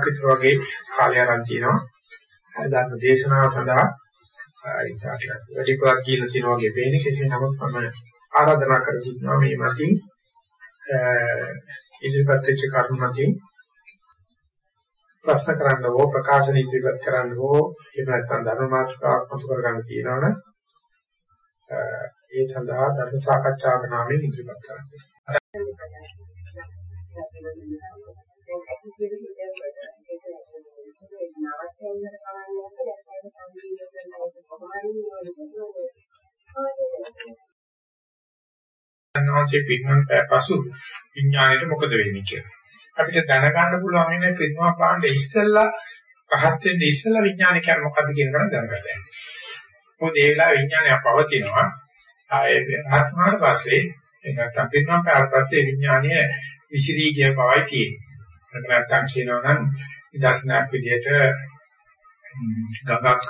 දැන් අපි පැය කමාරක් විතර වගේ කාලය අරන් තිනවා. ධර්ම දේශනාව සඳහා ඉස්සරහට වැඩි පුරක් කියලා තියෙනවා වගේ පේන්නේ කෙසේ නමුත් මම ආරාධනා කර සිටිනවා මේ මතින් ඉදිරිපත් වෙච්ච කරුණු මතින් ප්‍රශ්න කරන්න හෝ ප්‍රකාශන ඉදිරිපත් කරන්න හෝ එහෙම නැත්නම් ධර්ම මාතෘකාවක් මතු කර ගන්න තියෙනවනේ ඒ සඳහා ධර්ම සාකච්ඡාවක නාමයෙන් ඉදිරිපත් කරන්න. නවත්තන්න කවන්නේ නැත්නම් සංවේදනය කරන්න කොහොමද අනවශ්‍ය පින්වන් පසු විඥාණයට මොකද වෙන්නේ කියලා. අපිට දැනගන්න පුළුවන් ඉන්නේ පින්වන් පාණ්ඩ ඉස්සෙල්ලා පහත් වෙන්නේ ඉස්සෙල්ලා විඥානය කියන්නේ මොකද්ද කියන එක දැනගන්න. මොකද ඒ වෙලාවේ විඥානය පවතිනවා. ආයේ ආත්මාවට පස්සේ ඒක නැත්නම් පින්වන් පාණ්ඩ පස්සේ විඥානය විසිරී ගිය බවයි තියෙන්නේ. ඒක නැත්තම් කියනවා නම් විදර්ශනාක් විදිහට ගඟක්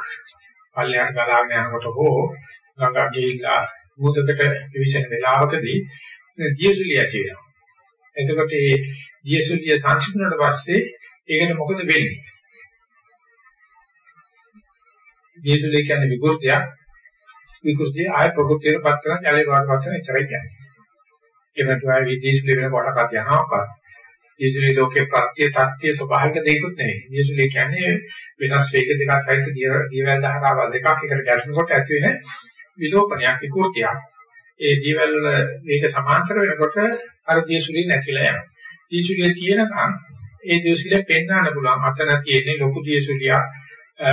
පල්ලයට ගලාගෙන යනකොට හෝ ගඟ ගිහිල්ලා මුහුදකට විවිසෙන වෙලාවකදී දියසුලිය ඇති වෙනවා. එතකොට මේ දියසුලිය සංසිඳුණාට පස්සේ ඒකට මොකද වෙන්නේ? දියසුලිය කියන්නේ විකෘතියක්. විකෘතිය ආය ප්‍රകൃතියට පත් කරන ජලයේ වාට පත් කරන ඉතරයි කියන්නේ. ඒ නැත්නම් විදේශ වෙන කොටකට යනවා. යේසුලේ ලෝකේ ප්‍රත්‍ය තත්ත්‍ය ස්වභාවික දෙයක්වත් නෙවෙයි. යේසුලේ කියන්නේ වෙනස් වේග දෙකක් සහිත දියවැල් ධාරාවල් දෙකක් එකට ගැටෙනකොට ඇති වෙන විලෝපනයක් විකෘතියක්. ඒ දියවැල් වල මේක සමාන්තර වෙනකොට අර දියසුලේ නැතිලා යනවා. දියසුලේ තියෙනකන් ඒ දියසුලේ පෙන්වන්න පුළුවන්. අතන තියෙන්නේ ලොකු දියසුලියක්.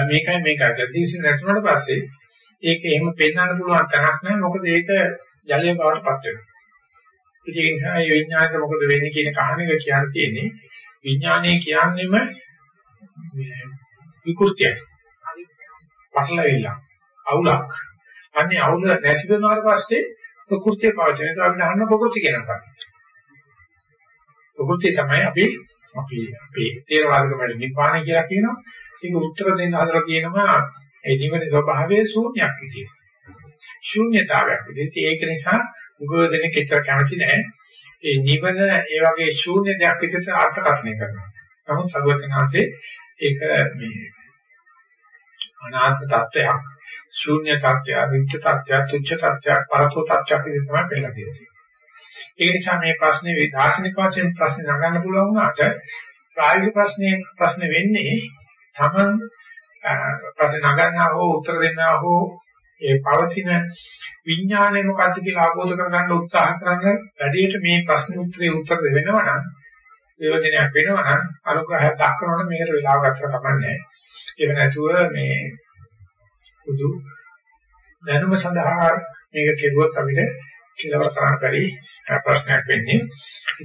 මේකයි මේකයි. දියසුලේ නැතුනට පස්සේ ඒක එහෙම පෙන්වන්න පුළුවන් තැනක් නැහැ. මොකද ඒක ජලයේ බවට පත් වෙනවා. ඒක නිසා මේ විඥාණයට මොකද වෙන්නේ කියන කාරණේ කියන්න තියෙන්නේ විඥාණය කියන්නේම විකෘතියක්. පටලවිල්ල. අවුලක්. අන්නේ අවුල නැති වෙනාට පස්සේ ප්‍රകൃතිය පවතින. ඒක අපි අහන්න ප්‍රകൃති කියනවා. ප්‍රകൃතිය තමයි අපි අපි අපේ තේරවාදකමට නිපාණය කියලා කියනවා. ඒක උත්තර දෙන්න හදලා කියනවා ඒ නිවන ස්වභාවයේ ශූන්‍යයක් විදියට. ශූන්‍යතාවයක් විදිහට ඒක නිසා උගෝදෙනෙක් එච්චර කැමති නැහැ. ඒ නිවන ඒ වගේ ශූන්‍ය දෙයක් විදිහට අර්ථකථනය කරනවා. නමුත් සර්වඥාන්සේ ඒක මේ අනාත්ම තත්ත්වයක්, ශූන්‍ය තත්ත්වයක්, විච්ඡ තත්ත්වයක්, තුච්ඡ තත්ත්වයක්, පරතෝ තත්ත්වයක් විදිහට තමයි පෙළලා තියෙන්නේ. ඒ නිසා මේ ප්‍රශ්නේ දාර්ශනික වශයෙන් ප්‍රශ්නේ නගන්න පුළුවන් වුණාට ප්‍රායෝගික ප්‍රශ්නේ ප්‍රශ්න වෙන්නේ තමන් ප්‍රශ්න නගන්නා හෝ උත්තර දෙන්නා හෝ ඒ පවතින විඥානය මොකක්ද කියලා අවබෝධ කරගන්න උත්සාහ කරන වැඩේට මේ ප්‍රශ්න උත්තරේ උත්තර දෙවෙනවා නම් වේවදනයක් වෙනවා නම් අනුග්‍රහය දක්වනකොට මේකට වෙලාව ගන්න කමන්නේ. ඒක නැතුව මේ පුදු දැනුම සඳහා මේක කෙරුවොත් අපිට කෙලවර කරන්න බැරි ප්‍රශ්නයක් වෙන්නේ.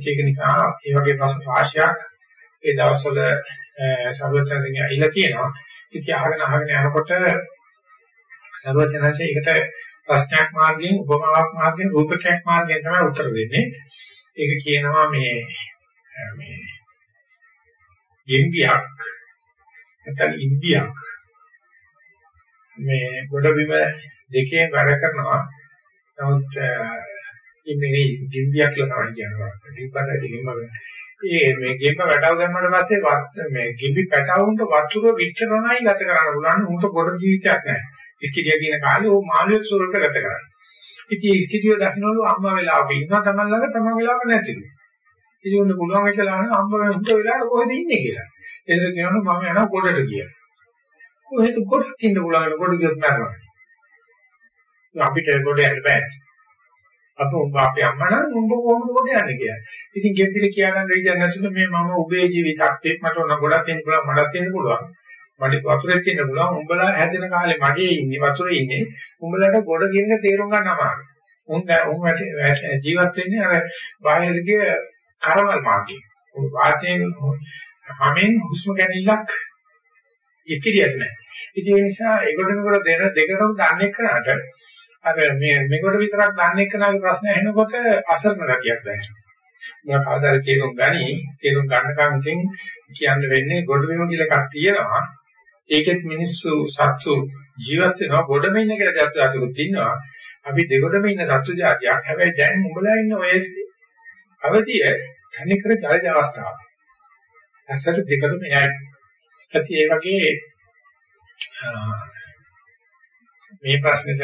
ඒක නිසා මේ වගේ ප්‍රශ්න රාශියක් ඒ දවස්වල සර්වඥයන්ගෙන් ඇහිලා තියෙනවා. ඉතින් අහගෙන අහගෙන යනකොට සර්වඥාන්සේ ඒකට ප්‍රශ්නයක් මාර්ගයෙන් උපමාවක් මාර්ගයෙන් රූපකයක් මාර්ගයෙන් තමයි උත්තර දෙන්නේ. ඒක කියනවා මේ මේ යෙම්බියක් නැත්නම් ඉන්දියක් මේ ගොඩබිම දෙකේ වැඩ කරනවා. නමුත් ඉන්නේ ගෙම්බියක් කියලා තමයි කියනවා. දීපකට ගෙම්බ ඒ මේ ගෙම්බ වැටව ගන්නවට පස්සේ මේ ගෙම්බි පැටවුන්ට වතුර විචරණයි ගත කරන්න පුළුවන්. උන්ට ගොඩ ජීවිතයක් නැහැ. ඉස්කිටිය කියන කාලේ ඕ මාළුවෙක් සොරට ගත කරන්නේ. ඉතින් ඉස්කිටිය දකින්නලු අම්මා වෙලාවක ඉන්නවා තමන් ළඟ තමන් වෙලාවක නැතිලු. ඉතින් උන්න පුළුවන් වෙච්චලා අහන අම්මා උන්ට වෙලාවට කොහෙද ඉන්නේ කියලා. එතන කියනවා මම යනවා ගොඩට කියලා. කොහෙද ගොඩට ඉන්න පුළුවන් ගොඩ ගියොත් මරනවා. අපිට ගොඩ යන්න බෑ. අපු උඹ අපේ අම්මා නම් උඹ කොහොමද ගොඩ යන්නේ කියලා. ඉතින් ගෙද්දිර කියාගන්න විදියක් නැතුව මේ මම උඹේ ජීවි ශක්තියක් මට ඕන ගොඩක් තියෙන පුළුවන් මඩක් තියෙන පුළුවන්. මඩ වතුරේ තියෙන පුළුවන් උඹලා හැදෙන කාලේ මගේ ඉන්නේ වතුරේ ඉන්නේ උඹලට ගොඩ ගින්න තේරුම් ගන්න අමාරුයි. උන් උන් ජීවත් වෙන්නේ අර බාහිරගේ කරවල් මාර්ගයේ. වාතයෙන් හැමෙන් හුස්ම ගැනීමක් ඉස්කිරියක් නැහැ. ඉතින් ඒ නිසා ඒකට මේකට දෙන දෙකම දන්නේ කරාට අර මේ මේකට විතරක් දන්නේ කරාගේ ප්‍රශ්න ඇහෙනකොට අසරණ ගතියක් දැනෙනවා. මම කවදාද තේරුම් ගනි තේරුම් ගන්න කමින් කියන්න වෙන්නේ ගොඩ වීම කියලා එකක් තියෙනවා ඒකෙත් මිනිස්සු සත්තු ජීවත් වෙනවා ගොඩම ඉන්න කියලා සත්තු අසුකුත් ඉන්නවා. අපි දෙගොඩම ඉන්න සත්තු జాතියක්. හැබැයි දැන් උඹලා ඉන්න ඔය අවදිය තනිකර ජලජ අවස්ථාව. ඇසට දෙකම එයයි. ඇති ඒ වගේ මේ ප්‍රශ්නෙට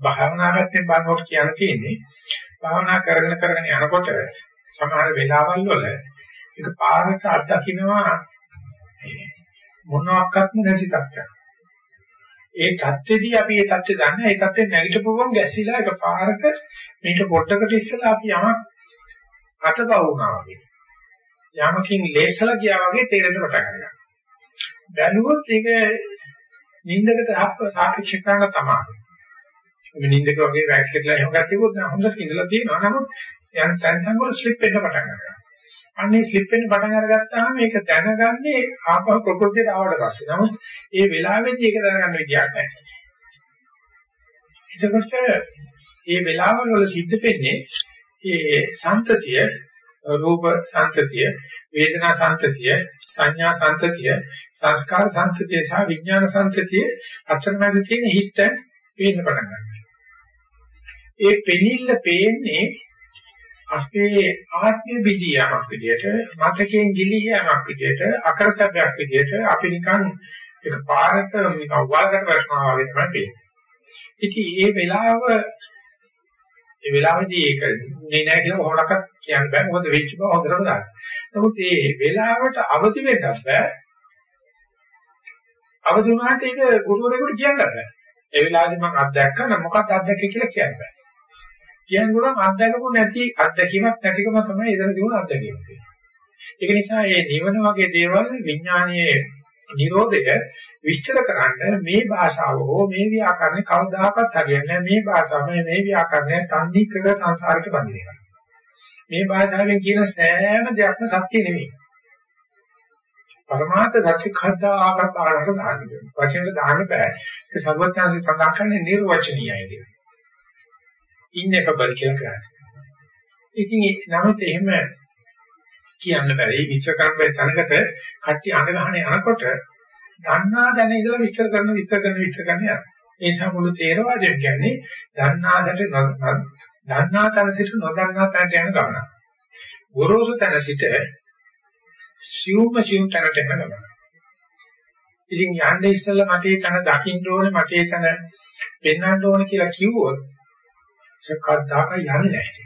භාවනා පැත්තෙන් බලනකොට කියන්න තියෙන්නේ භාවනා කරගෙන කරගෙන යනකොට සමහර වෙලාවල් වල ඒක පාරක අත්දකින්නවා මොනවාක්වත් නැති තත්ත්වයක්. ඒ தත්ත්වෙදී අපි ඒ தත්ත්වය ගන්න ඒ தත්ත්වෙ නැගිටපුවම ගැස්සিলা එක පාරක මේක පොඩකට ඉස්සලා අපි යමක් අතපව වුණා වගේ. යමකින් ලේසලා ගියා වගේ තේරෙන්න පටන් ගන්නවා. බැලුවොත් ඒක නිින්දකට සාපේක්ෂ කරන තමයි. මේ නිින්දක වගේ වැක්කෙట్లా එහෙම ගතියකුත් නැහැ. හොඳට ඉඳලා තියෙනවා. නමුත් යන තැන් තැන් වල ස්ලිප් වෙන්න පටන් ගන්නවා. අන්නේ ස්ලිප් වෙන්න පටන් අරගත්තාම මේක දැනගන්නේ ආපහු ප්‍රകൃතියට ආවට පස්සේ. නමුත් ඒ වෙලාවේදී ඒක දැනගන්න විදියක් නැහැ. එතකොට මේ වෙලාවල් වල සිද්ධ වෙන්නේ මේ සංතතිය රූප සංතතිය වේදනා සංතතිය සංඥා සංතතිය සංස්කාර සංතතිය සහ විඥාන සංතතිය අතරමැද තියෙන හිස්තැන් පේන්න පටන් ගන්නවා. ඒ පෙනිල්ල පේන්නේ අපේ ආත්ම විදියාවක් විදියට මතකයෙන් ගිලිහීමක් විදියට අකරතබ්බයක් විදියට අපි නිකන් එක පාරක නිකන් වල්කට වැටෙනවා වගේ තමයි පේන්නේ. ඉතින් මේ වෙලාව ඒ වෙලාවේදී ඒක නේ නැහැ කියලා හොරකට කියන්න බෑ මොකද වෙච්ච බව හොඳටම දන්නවා. නමුත් මේ වෙලාවට අවදි වෙන්නත් බෑ. අවදි වුණාට ඒක ගුරුවරයෙකුට කියන්න බෑ. ඒ වෙලාවේදී මම අත්දැක්කම මොකක්ද අත්දැක්කේ කියලා කියන්න බෑ. කියන්න පුළුවන් අත්දැකපු නැති අත්දැකීමක් නැතිකම තමයි එතන තිබුණ අත්දැකීම කියන්නේ. ඒක නිසා මේ නිවන වගේ දේවල් විඥානීය නිරෝධය විස්තර කරන්න මේ භාෂාව හෝ මේ ව්‍යාකරණ කවදාකවත් හරියන්නේ නැහැ. මේ භාෂාව මේ ව්‍යාකරණය තන්දිකක සංසාරයට බඳින එක. මේ භාෂාවෙන් කියන සෑම දෙයක්ම සත්‍ය නෙමෙයි. පරමාර්ථ සත්‍ය කද්දාකත් ආරකට දාන්න. වචනෙට දාන්න බෑ. ඒක සර්වඥාන්සේ සඳහන් කරන්නේ නිර්වචනීයයි කියලා. ඉන්නකබල් කියලා කියන්නේ. ඉතින් නමුත් එහෙම කියන්න බැරි විස්තර කරන්න බැරි තැනකට කට්ටි අඬ ගහන යනකොට දන්නා දැන ඉඳලා විස්තර කරන විස්තර කරන විස්තර කරන යනවා. ඒ නිසා මුළු තේරවාදය කියන්නේ දන්නාසට දන්නා තැන සිට නොදන්නා තැනට යන ගමන. ගොරෝසු තැන සිට සියුම්ම සියුම් තැනට යන ගමන. ඉතින් යන්නේ ඉස්සෙල්ලා මට ඒ තැන දකින්න ඕනේ මට ඒ තැන පෙන්වන්න ඕනේ කියලා කිව්වොත් සකදාක යන්නේ නැහැ.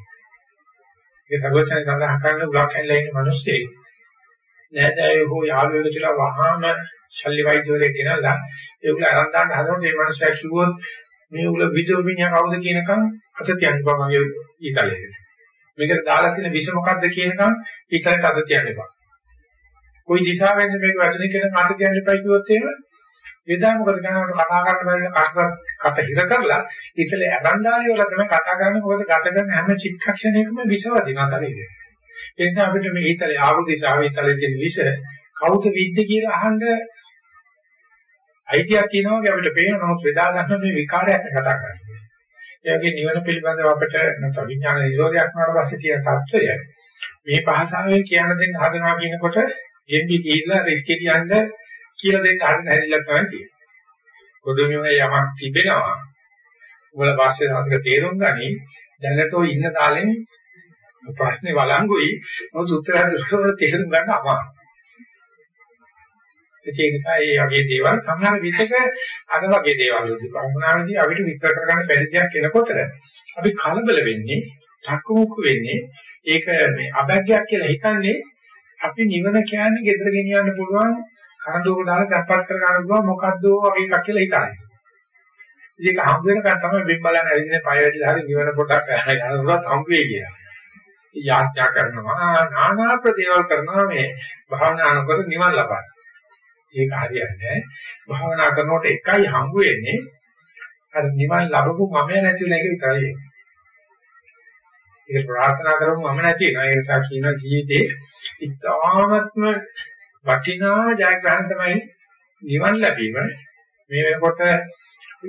ඒ සර්වඥයන් සඳහන් කරන උලක් ඇල්ලලා ඉන්න මිනිස්සේ නෑදෑයෝ හෝ යාළුවෝ කියලා වහාම ශල්‍ය වෛද්‍යවරයෙක් ගෙනල්ලා ඒ උල අරන් දාන්න හදනකොට මේ මිනිසා කිව්වොත් මේ උල විදෝපිනිය කවුද කියනකම් අත තියන්න බෑ මගේ ඊතලෙට. මේකට දාලා තියෙන විෂ මොකද්ද කියනකම් ඊතලෙට අත තියන්න එපා. કોઈ දිශාවෙන්ද මේක වැටෙන කියන අත තියන්න එපා කිව්වොත් එහෙම එදා මොකද කරනවට කතා කරන්න බැරි කාටවත් කට හිර කරලා ඉතල අරන්දාලිය වල තමයි කතා කරන්නේ මොකද ගත කරන හැම චිත්තක්ෂණයකම විසවදිනවා ශරීරය. ඒ නිසා අපිට මේ ඉතලේ ආවෘති ශාවිතලේ තියෙන විස කවුද විද්ද කියලා අහන්න අයිතියක් තියෙනවා කියලා අපිට පේනවා නමුත් වෙදා ගන්න මේ විකාරයක් කතා කරන්නේ. ඒ වගේ නිවන පිළිබඳව අපිට නැත්නම් විඥාන නිරෝධයක් වුණාට පස්සේ තියෙන தত্ত্বය මේ භාෂාවෙන් කියන දෙන්න හදනවා කියනකොට ගෙම්බි ගිහිල්ලා රිස්කේ කියන්නේ කියලා දෙන්න හරින හැදිලා තමයි තියෙන්නේ. පොදුමේ යමක් තිබෙනවා. උගල පස්සේ හතර තේරුම් ගනි දැනට ඔය ඉන්න තාලෙන් ප්‍රශ්නේ වළංගුයි මොකද උත්තර දුෂ්කර තේරුම් ගන්න අමාරුයි. ඒ නිසා මේ වගේ දේවල් සමහර විටක අර වගේ දේවල් වලදී භවනාවේදී අපිට විස්තර කරගන්න බැරි දෙයක් එනකොට අපි කලබල වෙන්නේ, තක්කමුක්ක වෙන්නේ ඒක මේ අභග්යක් කියලා හිතන්නේ අපි නිවන කියන්නේ gedara ගෙනියන්න පුළුවන් කරඬුවක දාලා තැම්පත් කර ගන්න පුළුවන් මොකද්ද වගේ එකක් කියලා හිතන්නේ. ඉතින් ඒක හම් වෙනකන් තමයි වෙබ් බලන්න ඇවිදින්නේ පය වැඩිලා හරි නිවන පොඩක් යනකොට හම් වෙයි කියලා. යාඥා කරනවා නානා ප්‍රදේවල් කරනවා මේ භාවනා අනුකර නිවන් ලබන්න. ඒක හරියන්නේ භාවනා කරනකොට එකයි හම් වෙන්නේ අර නිවන් ලැබපු මම නැති වෙන එක විතරයි. ඒක ප්‍රාර්ථනා කරමු මම නැති වෙනවා. ඒ නිසා කියන ජීවිතේ ඉතාමත්ම වටිනා ජයග්‍රහණ තමයි නිවන් ලැබීම. මේ වෙනකොට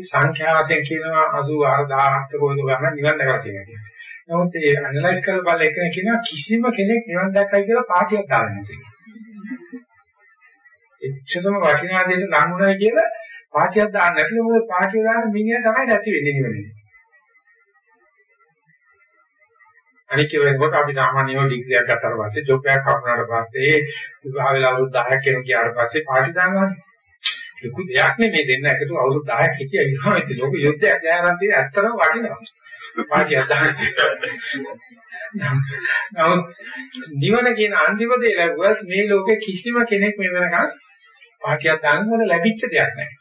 සංඛ්‍යා වශයෙන් කියනවා 84000 කොහොමද ගන්න නිවන් දැකලා තියෙනවා. නමුත් ඒ ඇනලයිස් කරලා බලලා එකන කියනවා කිසිම කෙනෙක් නිවන් දැක්කයි කියලා පාටියක් දාලා නැහැ. එච්චරම වටිනා දෙයක් ගන්නුනායි කියලා පාටියක් දාන්න නැතිව මොකද පාටිය දාන මිනිහා තමයි නැති වෙන්නේ නිවනේ. අනික වෙනකොට අපි සාමාන්‍යව ඩිග්‍රියක් ගත්තාට පස්සේ ජොබ් එකක් හම්බුනාට පස්සේ විවාහ වෙලා අවුරුදු 10ක් වෙන ගියාට පස්සේ පාටි දානවා. ලොකු දෙයක් නෙමෙයි දෙන්න එකතු අවුරුදු 10ක් හිටියා ඉන්නවාත් ලෝක යුද්ධයක් ගෑනන් තියෙන ඇත්තම වටිනවා. පාටියක් දාන්න. නමුත් නිවන කියන අන්තිම දේ ලැබුවත් මේ ලෝකේ කිසිම කෙනෙක් මේ වෙනකන් පාටියක් දාන්න මොන ලැබිච්ච දෙයක් නැහැ.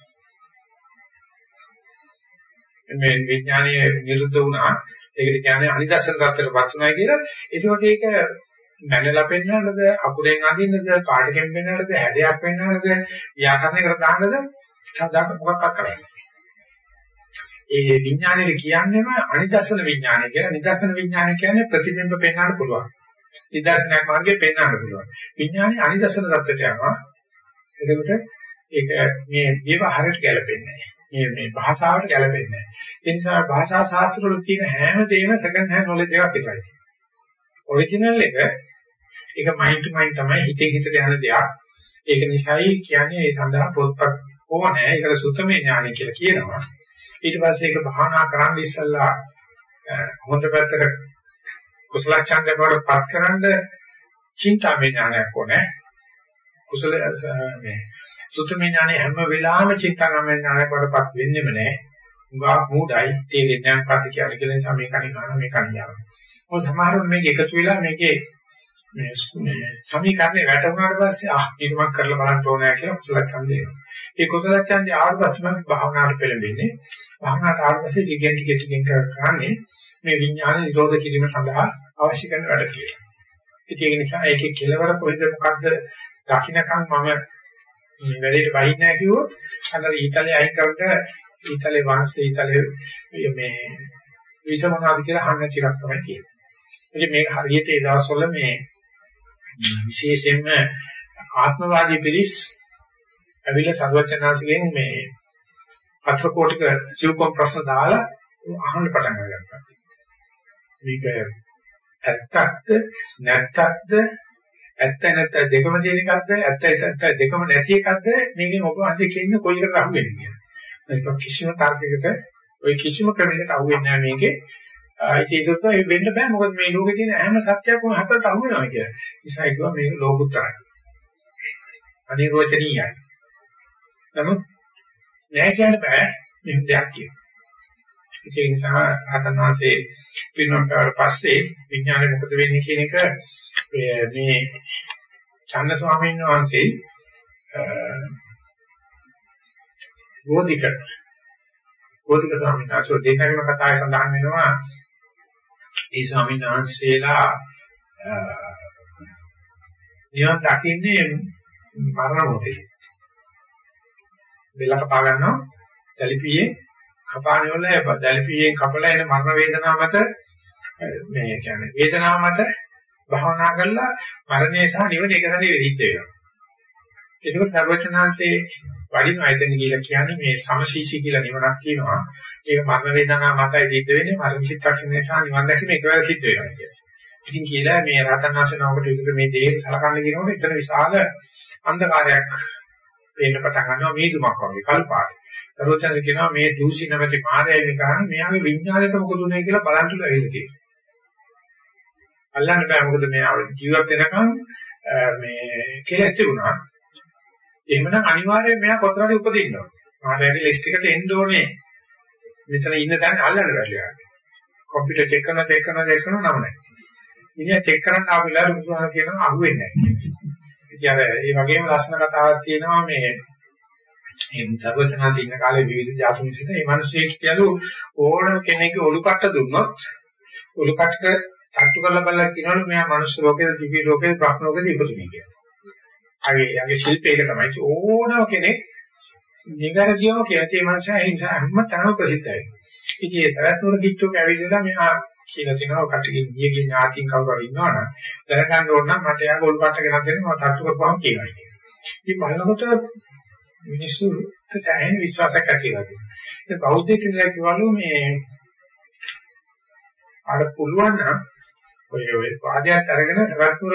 මේ විඥානීය නිරුද්ධ වුණා ඒකට කියන්නේ අනිදර්ශන தත්තරපත් උනායි කියලා. ඒකෝට ඒක මැනලා පෙන්නනද අකුරෙන් අඳින්නද කාටකින් පෙන්නනද හැඩයක් පෙන්නනද ව්‍යාකරණයකට දාන්නද කවදාක මොකක්වත් කරන්නේ. ඒ විඥානයේ කියන්නේම අනිදර්ශන විඥානය කියලා. නිදර්ශන විඥානය කියන්නේ ප්‍රතිබිම්බ පෙන්වන්න පුළුවන්. නිදර්ශනයක් මාර්ගයේ පෙන්වන්න පුළුවන්. විඥානයේ අනිදර්ශන தත්ත්වයට යනවා. එතකොට ඒක මේ විවහාරයට ගැලපෙන්නේ නැහැ. මේ මේ භාෂාවට ගැලපෙන්නේ නැහැ. ඒ නිසා භාෂා ශාස්ත්‍ර වල තියෙන හැම දෙයක්ම සෙකන්ඩ් හෑන්ඩ් නොලෙජ් එකක් විතරයි. ඔරිජිනල් එක ඒක මයින්ඩ් ටු මයින්ඩ් තමයි හිතේ හිතට යන දෙයක්. ඒක නිසායි කියන්නේ ඒ සඳහා පොත්පත් ඕනේ. ඒකට සුත්තමේ ඥානය කියලා කියනවා. ඊට පස්සේ ඒක භාවනා කරන්න ඉස්සල්ලා හොඳ පැත්තට කුසල ඡන්දය වලපත් කරන්ද චින්තාමය ඥානයක් ඕනේ. කුසල මේ සුතමේ ඥානෙ හැම වෙලාවෙම චිත්තාගම ඥානයක් වඩපත් වෙන්නේම නැහැ. උගා මූඩයි තේරෙන්නේ නැහැ මොකක්ද කියන්නේ කියලා නිසා මේ කණි ගන්න මේ කණි යනවා. ඔය සමහරවල් මේක එකතු වෙලා මේකේ මේ සමීකරණේ වැටුණාට පස්සේ ආ මේක මම කරලා බලන්න ඕනෑ කියලා කුසල ඡන්දය එනවා. ඒ කුසල ඡන්දය ආවට පස්සේ මම භාවනාවට පෙළඹෙන්නේ. භාවනාවට ආවට පස්සේ ටිකෙන් ටික ටිකෙන් කරන්නේ මේ විඥාන නිරෝධ කිරීම සඳහා අවශ්‍ය කරන වැඩ කියලා. ඉතින් ඒක නිසා ඒකේ කෙලවර කොහෙද මොකද්ද දකින්නකම් මම මේ වැඩේට බහින්නේ නැහැ කිව්වොත් අන්න ඊතලේ අයින් කරන්න ඊතලේ වාංශ ඊතලේ මේ විසමනාද කියලා අහන්න ටිකක් තමයි තියෙන්නේ. ඉතින් මේක හරියට ඒ දවස්වල මේ විශේෂයෙන්ම ආත්මවාදී පිරිස් ඇවිල්ලා සර්වචනාංශයෙන් මේ පත්‍ර කෝටික සිව්කොම් ප්‍රශ්න දාලා අහන්න පටන් ගත්තා. මේක ඇත්තක්ද නැත්තක්ද ඇත්ත නැත්ත දෙකම තියෙන එකක්ද ඇත්ත ඇත්ත දෙකම නැති එකක්ද මේකෙන් ඔබ අන්තික කියන්නේ කොයි එකට අහු වෙන්නේ කියලා. ඒක කිසිම තාර්කිකකට ඔය කිසිම ක්‍රමයකට අහු වෙන්නේ නැහැ මේකේ. ඒකත් ඒ වෙන්න බෑ මොකද මේ ලෝකේ තියෙන හැම සත්‍යයක්ම හතරට අහු වෙනවා කියලා. නිසා ඒකවා මේක ලෝකුත්තරයි. අනිර්වචනීයයි. නමුත් නෑ කියන්න බෑ මේ දෙයක් කියනවා. ඒ නිසා ආතනාසේ පින්නකට පස්සේ විඥානේ මොකද වෙන්නේ කියන එක මේ චන්න ස්වාමීන් වහන්සේ ගෝධික ගෝධික ස්වාමීන් වහන්සේ දෙකම කතාවේ සඳහන් වෙනවා. ඒ ස්වාමීන් වහන්සේලා නිවන් දකින්නේ මරණ මොහොතේ. බෙල්ල කපා ගන්නවා දැලිපියේ කපාන වල දැලිපියෙන් කපලා එන මරණ වේදනාව මත මේ කියන්නේ වේදනාව මත භාවනා කරලා මරණය සහ නිවන එක සැරේ වෙහිච්ච වෙනවා. ඒකත් සර්වචනාංශේ වඩින ආයතන කියලා කියන්නේ මේ සමශීෂී කියලා නිවනක් තියෙනවා. ඒක මරණ වේදනා මතයි සිද්ධ වෙන්නේ මරණ චිත්තක්ෂණය සහ නිවන් දැකීම එකවර සිද්ධ වෙනවා කියන්නේ. ඉතින් කියලා මේ රහතන් වහන්සේනමකට විතර මේ දේ සලකන්න කියනකොට එතන විශාල අන්ධකාරයක් පේන්න පටන් ගන්නවා මේ දුමක් වගේ කල්පාට. සර්වචනාංශ කියනවා මේ දූෂි නැමැති මායя විකාරණ මෙයාගේ විඥාණයට මොකද උනේ කියලා බලන්න ලැබෙලා තියෙනවා. අල්ලන්න බෑ මොකද මේ ජීවත් වෙනකන් මේ කෙලස් තිබුණා. එහෙමනම් අනිවාර්යයෙන් මෙයා කොතරම් උපදින්න ඕනේ. මායාවේ ලිස්ට් එකට එන්න ඕනේ. මෙතන ඉන්න තැන අල්ලන්න බැහැ. කම්පියුටර් චෙක් කරනවා චෙක් කරනවා චෙක් කරනවා නම නැහැ. ඉතින් චෙක් කරන්න ආව වෙලාවට බුදුහාම කියනවා අහුවෙන්නේ නැහැ. ඉතින් අර ඒ වගේම ලස්සන කතාවක් තියෙනවා මේ මේ සර්වචනාසී ඉන්න කාලේ විවිධ ජාති මිනිස්සුන්ට මේ මිනිස්සෙක් කියලු ඕනම කෙනෙක්ගේ ඔලු කට්ට දුන්නොත් ඔලු කට්ට තට්ටු කරලා බලලා කියනවලු මෙයා මනුස්ස ලෝකේ, දිවි ලෝකේ, බ්‍රහ්ම ලෝකේ ඉපදුනේ කියලා. අගේ යගේ ශිල්පේක තමයි ඕනම කෙනෙක් නිවැරදිවම කියලා ඒ මනුස්සයා ඒ නිසා හැම තැනම ප්‍රසිද්ධයි. ඉතින් ඒ සරත්වල කිච්චෝක ඇවිල්ලා මෙහා කියලා තිනවා කටකින් ගියගේ ඥාතින් කවුරු ඉන්නවනම් දැනගන්න ඕන නම් මට යාග ඔලු කට්ට ගෙනත් දෙන්න මම තට්ටු කරපුවාම කියනවා. ඉතින් බලනකොට මිනිස්සු සෑහෙන විශ්වාසයක් ඇති වෙලා තියෙනවා. ඒ බෞද්ධ කෙනෙක් කිව්වලු මේ අර පුළුවන් නම් ඔය ඔය වාදයක් අරගෙන රත්තුර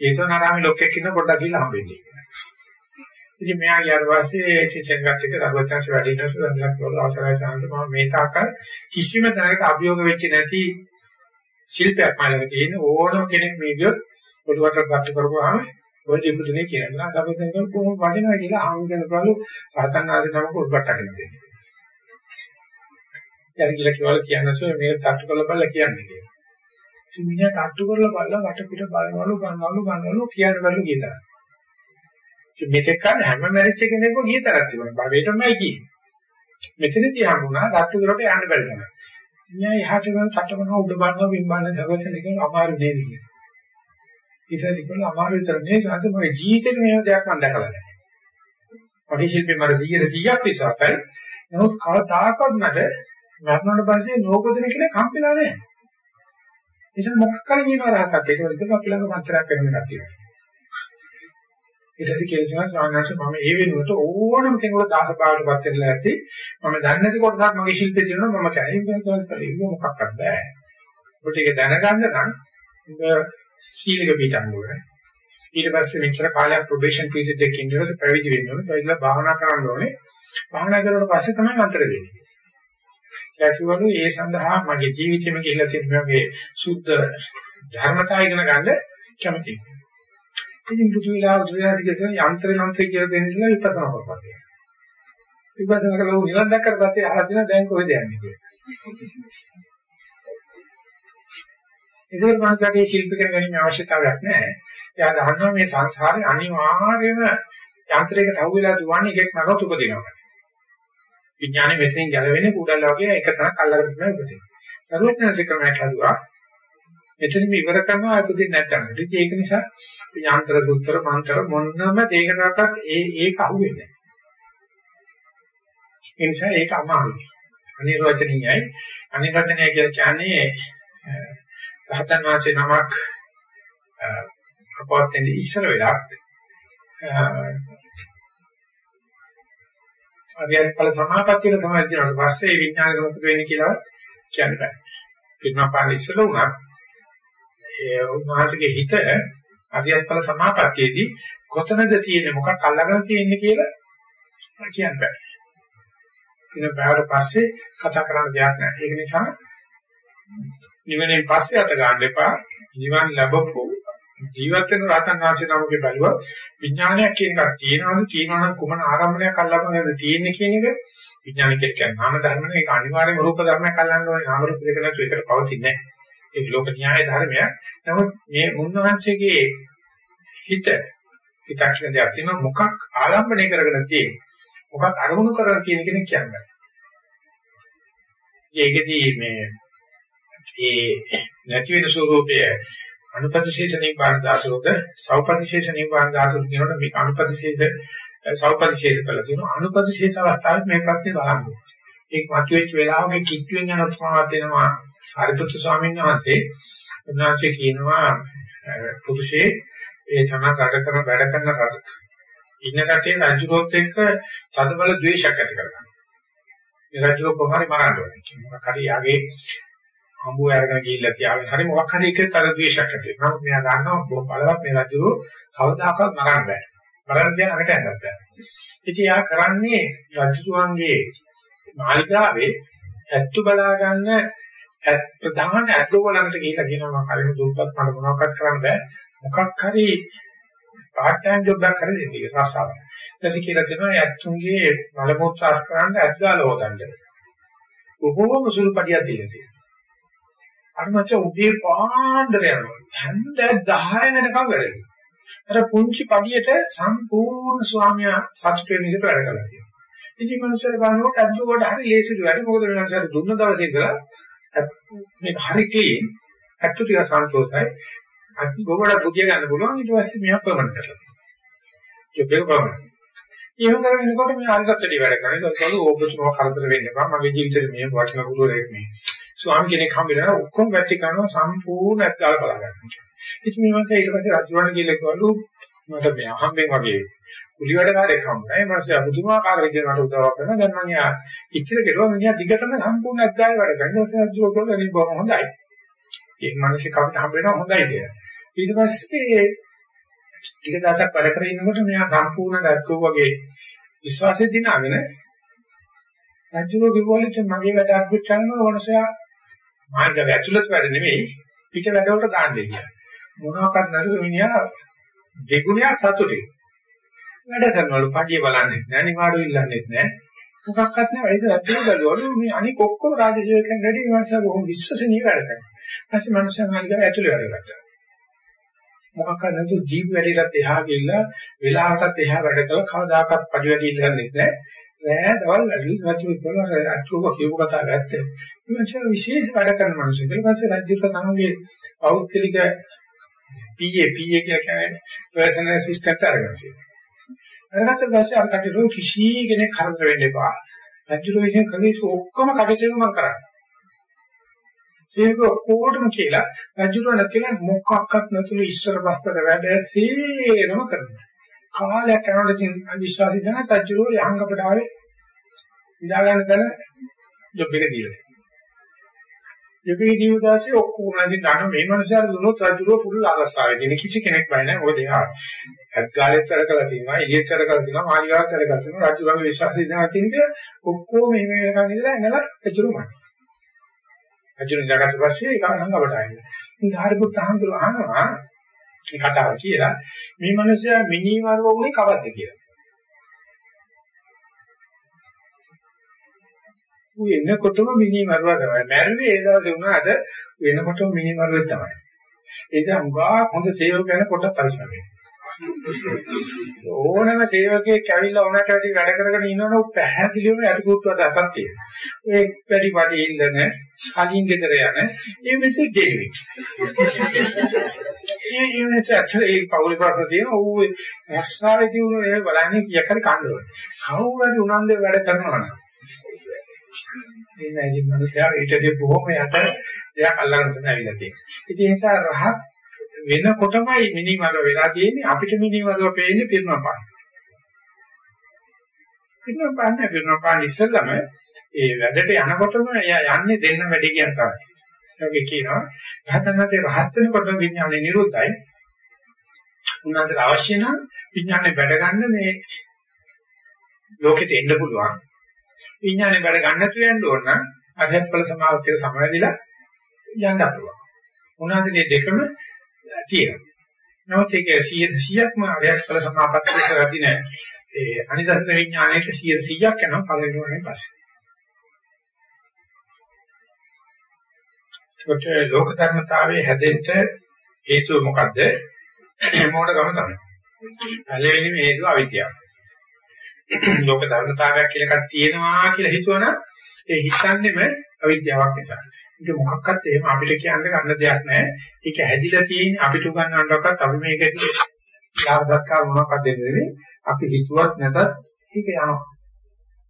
ඒතනරාමේ ලොක්කෙක් ඉන්න පොඩ්ඩක් ගිහලා හම්බෙන්නේ. ඉතින් මෙයා ගියාට පස්සේ කිසෙන්ගත් එක රබෝචාන්ස් වැඩි ඉන්නසු වැදගත් වල අවසරයි සාංශ මම මේ තාක කිසිම තැනක අභියෝග වෙච්ච නැති ශිල්පයක් මම තියෙන ඕනම කෙනෙක් මේ ගියොත් පොළොවට ගත්ත කරපුවාම ඔය දෙපුතුනේ කියනවා. සබෙන් කියන කොහොම වටිනවා කියලා ආංගන බලු රහතන් වහන්සේ නමක උඩට අගෙන දෙන්නේ. යාර කියලා කිව්වල කියනසෝ මේක තට්ටු කරලා බලලා කියන්නේ කියලා. ඉතින් මිනිහා තට්ටු කරලා බලලා වට පිට බලනවලු ගන්නවලු ගන්නවලු කියන බැලු ගියතර. ඉතින් මෙතෙක් කන හැම මැරිච්ච කෙනෙක්ම ගියතරක් තිබුණා. භවයටමයි කියන්නේ. මෙතනදී හම්බුණා තට්ටු කරලා යන්න බැරි තමයි. මිනිහා එහාට ගිහින් තට්ටු කරනවා උඩ බලනවා බිම් බලන දවසේදී අමාරු නේද කියලා. ඊටසේ කළ අමාරු විතර නේ සාත මගේ ජීවිතේ මේව දෙයක් මම දැකලා නැහැ. මගේ ශිල්පේ මට 100 100ක් විශ්වාසයි. නමුත් කවදාකවත් මට මරණයට පස්සේ නෝපදින කියලා කම්පිලා නැහැ. ඒක මොකක් කරේ කියන රහසක් ඒක විදිහට අපි ළඟ මන්ත්‍රයක් කරන එකක් තියෙනවා. ඊට පස්සේ කියනවා ස්වාමීන් මම ඒ වෙනුවට ඕනම කෙනෙකුට දාස පාවටපත් වෙන්න ඇති මම දන්නේ නැති කොටසක් මගේ ශිල්පේ තියෙනවා මම කැරින් වෙනසස් කරේ ඒක මොකක්වත් බෑ. ඔබට ඒක දැනගන්න නම් සීලක පිටන්න ඕනේ. ඊට පස්සේ මෙච්චර කාලයක් ප්‍රොබේෂන් පීරියඩ් එකකින් ඉඳලා පැවිදි වෙන්න ඕනේ. පැවිදිලා භාවනා කරන්න ඕනේ. භාවනා කරලා පස්සේ තමයි අන්තර වෙන්නේ. ඒකවලු ඒ සඳහා මගේ ජීවිතෙම කියලා තියෙන මේ සුද්ධ ධර්මතා ඉගෙන ගන්න කැමතියි. ඉතින් බුදු විලාස ද්‍රයාසිකේ යන්ත්‍ර යන්ත්‍ර කියලා දෙන්න ඉස්සලා විපස්සනා කරපුවා. විපස්සනා කරලා නිවන් දැක්කට පස්සේ අහලා තියෙනවා දැන් කොහෙද යන්නේ කියලා. ඒකේ මනසගේ ශිල්පික ගැනීම අවශ්‍යතාවයක් නැහැ. එයා දන්නවා මේ සංසාරේ අනිවාර්යයෙන්ම යන්ත්‍රයකට අහු වෙලා දුවන්නේ එකක් නරොත් උපදිනවා. විඥානේ මෙතනින් ගැලවෙන්නේ කුඩල් වගේ එක තැනක් අල්ලගෙන තමයි උපදින්නේ. සර්වඥාන්සේ ක්‍රමයක් හදුවා. එතනින් ඉවර කරනවා උපදින්නේ නැත්නම්. ඉතින් ඒක නිසා යන්ත්‍ර සූත්‍ර මන්ත්‍ර මොනම දෙයකටවත් ඒ ඒක අහු වෙන්නේ නැහැ. ඒ නිසා ඒක අමාරුයි. අනිර්වචනීයයි. අනිර්වචනීය කියන්නේ රහතන් වහන්සේ නමක් අපවත්ෙන් ඉස්සර වෙලා අධ්‍යාත්ම ඵල සමාපත්තියට සමාජිනාට පස්සේ විඥානික මොකද වෙන්නේ කියලා කියන්න බෑ. පිටම පාන ඉස්සර උනා ඒ උන්වහන්සේගේ හිත අධ්‍යාත්ම ඵල සමාපත්තියේදී කොතනද තියෙන්නේ මොකක් අල්ලගෙන තියෙන්නේ කියලා කියන්න බෑ. ඉතින් බෑවට පස්සේ කතා කරන්න දෙයක් නැහැ. ඒක නිසා නිවනෙන් පස්සේ අත ගන්න එපා. නිවන් ලැබපු ජීවත් වෙන රහතන් වහන්සේ නමගේ බැලුවා විඥානයක් කියන එකක් තියෙනවද? තියෙනවා නම් කුමන ආරම්භණයක් අල්ලගෙනද තියෙන්නේ කියන එක? විඥාන කියන්නේ නාම ධර්මනේ ඒක අනිවාර්යයෙන්ම රූප ධර්මයක් අල්ලන්න ඕනේ. නාම රූප දෙක නැතුව එකට පවතින්නේ නැහැ. ඒක ලෝක න්‍යාය ධර්මයක්. නමුත් මේ මුන්නහන්සේගේ හිත හිතක් කියන දෙයක් තියෙනවා. මොකක් ආලම්බණය කරගෙන තියෙන්නේ? මොකක් අරමුණු කරගෙන තියෙන කෙනෙක් කියන්නේ ඒකෙදී මේ ඒ නැති වෙන ස්වરૂපය අනුපතිශේෂ නිබ්බාන දාසෝක සෞපතිශේෂ නිබ්බාන දාසෝක කියනකොට මේක අනුපතිශේෂ සෞපතිශේෂ කළා කියනවා අනුපතිශේෂ අවස්ථාවේ මේ ප්‍රශ්නේ බලන්න. ඒක මතුවෙච්ච වෙලාවක කිට්ටුවෙන් යන උත්සාහවත් වෙනවා සාරිපුත්තු ස්වාමීන් වහන්සේ උන්වහන්සේ කියනවා පුරුෂේ ඒ තමයි වැඩ කරන වැඩ කරන රට ඉන්න කටේ රජුරොත් එක්ක සදබල ද්වේෂයක් ඇති කරගන්නවා. මේ රජුර කොහොමරි මරන්න ඕනේ. මොකක් හරි යාගේ හම්බුව අරගෙන ගිහිල්ලා තියාගෙන හරි මොකක් හරි එකේ තර ද්වේෂයක් ඇති වෙනවා. නමුත් මෙයා දන්නවා බලවත් මේ රජු කවදාකවත් මරන්න බෑ. මරන්න තියන අරකට යන්නත් බෑ. ඉතින් යා කරන්නේ රජුන්ගේ මාලිගාවේ ඇත්තු බලා ගන්න ප්‍රධාන ඇතුළඟට ගිහිල්ලා කියනවා මම කලින් දුප්පත් මට මොනවක්වත් කරන්න බෑ. මොකක් හරි පාර්ට් ටයිම් ජොබ් එකක් කරලා දෙන්න කියලා රස්සාව. ඊටසේ කියලා තියෙනවා ඇත්තුන්ගේ මල මුත්‍රා අස් කරන්න ඇත්ගාල හොදන්න. බොහෝම සුළු පඩියක් දීලා තියෙනවා. අර මච උදේ පාන්දර යනවා. හන්ද 10 වෙනකම් වැඩ අර පුංචි පඩියට සම්පූර්ණ ස්වාමියා සතුට වෙන විදිහට වැඩ කරලා තියෙනවා. ඉතින් මනුස්සයර බලනකොට අද්දුවට හරි ලේසිලු වැඩ. මොකද වෙනසට දුන්න දවසේ ඉඳලා මේක හරි ක්ලීන්. අත්තු ටික සන්තෝෂයි. අත් ගොඩට පුතිය ගන්න පුළුවන් ඊට පස්සේ මෙයා පර්මනන්ට් කරලා. ඒක පර්මනන්ට්. එහෙම කරගෙනකොට මේ අනිත්‍යටි වැඩ කරන්නේ. ඒක තමයි ඕපචනව කරදර වෙන්න එපා. මගේ ජීවිතේ මේ වටිනා ගුරුවරයෙක් මේ ස්වාමි කෙනෙක් හම්බෙලා ඔක්කොම වැටි කරනවා සම්පූර්ණ ඇත්තාල බලාගන්න. ඉතින් මේ මාසේ ඊට පස්සේ රජුණන් කියලා කිව්වලු මට මේ අහම්බෙන් වගේ කුලි වැඩකාරයෙක් හම්බුනා. ඒ මාසේ අමුතුමාකාර විදිහට මට උදව් කරනවා. දැන් මම යා ඉච්චර කෙරුවා මිනිහා දිගටම සම්පූර්ණ ඇත්තාල වැඩ කරනවා. ඊට පස්සේ රජුව කිව්වා නේ බොහොම හොඳයි. ඒ මානසික කවුට හම්බ වෙනවා හොඳයි කියලා. ඊට පස්සේ ටික දවසක් වැඩ කරගෙන ඉන්නකොට මෙයා සම්පූර්ණ දැක්කෝ වගේ විශ්වාසය දිනාගෙන රජුගේ කිව්වලු මගේ වැඩ අද්භුත කරනවා වනසයා මාර්ගය ඇතුළත වැඩ නෙවෙයි පිට වැඩවලට දාන්නේ කියලා. මොනවාක්වත් නැතුව මිනිහා දෙගුණයක් සතුටේ. වැඩ කරනවලු පඩිය බලන්නේ නැහැ, නිවාඩු ඉල්ලන්නේ නැහැ. මොකක්වත් නැහැ. ඒක ඇත්තටම බලවලු මේ අනික ඔක්කොම රාජසේවකයන් වැඩි විමර්ශන බොහොම විශ්වසනීය වැඩ කරනවා. ඊපස්සේ මනුස්සයන් හරියට ඇතුළේ වැඩ කරනවා. මොකක්වත් නැතුව ජීව් වැඩිලත් එහා ගිහිල්ලා වෙලාවටත් එහා වැඩ කළා කවදාකවත් පඩි වැඩි ඉල්ලන්නේ නැහැ. නෑ දවල් වැඩි රජු කියලා අච්චුව කියපු කතාව ඇත්ත. මේ විශේෂ වැඩ කරන මිනිස්සු. ඊට පස්සේ රජුට තමන්ගේ පෞද්ගලික PA PA කියලා කියන්නේ පර්සනල් ඇසිස්ටන්ට් අරගෙන තියෙනවා. අරකට පස්සේ අර කටට කිසි කෙනෙක් කරදර වෙන්න එපා. රජු විසින් කලේ ඔක්කොම කටයුතු මම කරන්නේ. ඒක ඔක්කොටම කියලා රජුට නැතිලා මොකක්වත් නැතුළු ඉස්සර පස්සට වැඩ සේරම කරනවා. කාලයක් යනකොට ඉතින් විශ්වාසී දැන රජුරෝ යහංගපඩාවේ ඉඳා ගන්න තැන ජොබ් එක දීලා තියෙනවා. ජොබ් එක දීව දාසේ ඔක්කොම නැති ගන්න මේ මනුස්සයාට දුන්නොත් රජුරෝ පුරුල් ආරස්සාවේ තියෙන කිසි කෙනෙක් බය නැහැ. මොකද එයා ඇත්ගාලෙත් වැඩ කරලා තියෙනවා, එළියෙත් වැඩ කරලා තියෙනවා, මාලිගාවත් වැඩ කරලා තියෙනවා. රජුරෝගේ විශ්වාසී දැන තියෙන ඔක්කොම මේ මේ වෙනකන් ඉඳලා එනලා රජුරෝ මත. රජුරෝ ඉඳගත්ත පස්සේ ඒක අහංගපඩාවේ. ඉතින් ධාරිපුත් අහංගල අහනවා මේ කතාව කියලා මේ මිනිස්සයා මිනිමරුව උනේ කවද්ද කියලා. ඌ එනකොටම මිනිමරුව තමයි. මැරුවේ ඒ දවසේ වුණාට වෙනකොටම මිනිමරුව තමයි. ඒ නිසා උගා හොඳ සේවක ගැන කොට පරිස්සම් වෙන්න. ඕනම සේවකයෙක් ඇවිල්ලා උනට වැඩි වැඩ කරගෙන ඉන්නවනම් පැහැදිලිවම යටිකුට්ටුවට අසත්‍යය. ඒ වැඩි වැඩි ඉල්ලන කලින් ගෙදර යන ඒ මිනිස්සු ජීවි. ඒ ඒ මිනිස්සු ඇත්තට ඒ පෞලි ප්‍රශ්න තියෙන ඌ රස්සාවේ තියුණු ඒ බලන්නේ කීයක් හරි කන්න ඕනේ. කවුරු හරි උනන්දේ වැඩ කරනවා නම් මේ නැති මිනිස්සයා ඊටදී බොහොම යට දෙයක් අල්ලගෙන තමයි ඇවිල්ලා තියෙන්නේ. ඉතින් ඒ නිසා රහත් වෙනකොටමයි මිනිමර වෙලා තියෙන්නේ අපිට මිනිමරව පේන්නේ පිරුණපාන. පිරුණපාන පිරුණපාන ඉස්සෙල්ලම ඒ වැඩට යනකොටම එයා යන්නේ දෙන්න වැඩි කියන තමයි. ඒකේ කියනවා රහතන්වන්සේ රහත් වෙනකොට විඥානේ නිරුද්ධයි. උන්වහන්සේට අවශ්‍ය නම් විඥානේ වැඩ ගන්න මේ ලෝකෙට එන්න පුළුවන්. විඥානේ වැඩ ගන්න තු යන්න ඕන නම් අධ්‍යාත්මල සමාවර්තිය සමවැදිලා යන්න පුළුවන්. උන්වහන්සේ දෙකම තියෙනවා. නමුත් ඒක 100%ක්ම අරයක් කළ සමාපත්තිය කරදී නැහැ. ඒ අනිදර්ශන විඥානයේ 100%ක් යනවා පළවෙනි වරෙන් පස්සේ. ඒකට ලෝක ධර්මතාවයේ හැදෙන්න හේතුව මොකද්ද? මොකටද තමයි. පළවෙනිම හේතුව අවිද්‍යාව. ලෝක ධර්මතාවයක් කියලා එකක් තියෙනවා කියලා හිතුවනම් ඒ හිතන්නේම අවිද්‍යාවක් නිසා. ඒක මොකක්වත් එහෙම අපිට කියන්න ගන්න දෙයක් නැහැ. ඒක හැදිලා තියෙන්නේ අපිට උගන්වන්නවක්වත් අපි මේක යාවදක්කා මොනවක්වත් දෙන්නේ නෙවෙයි. අපි හිතුවත් නැතත් ඒක යනවා.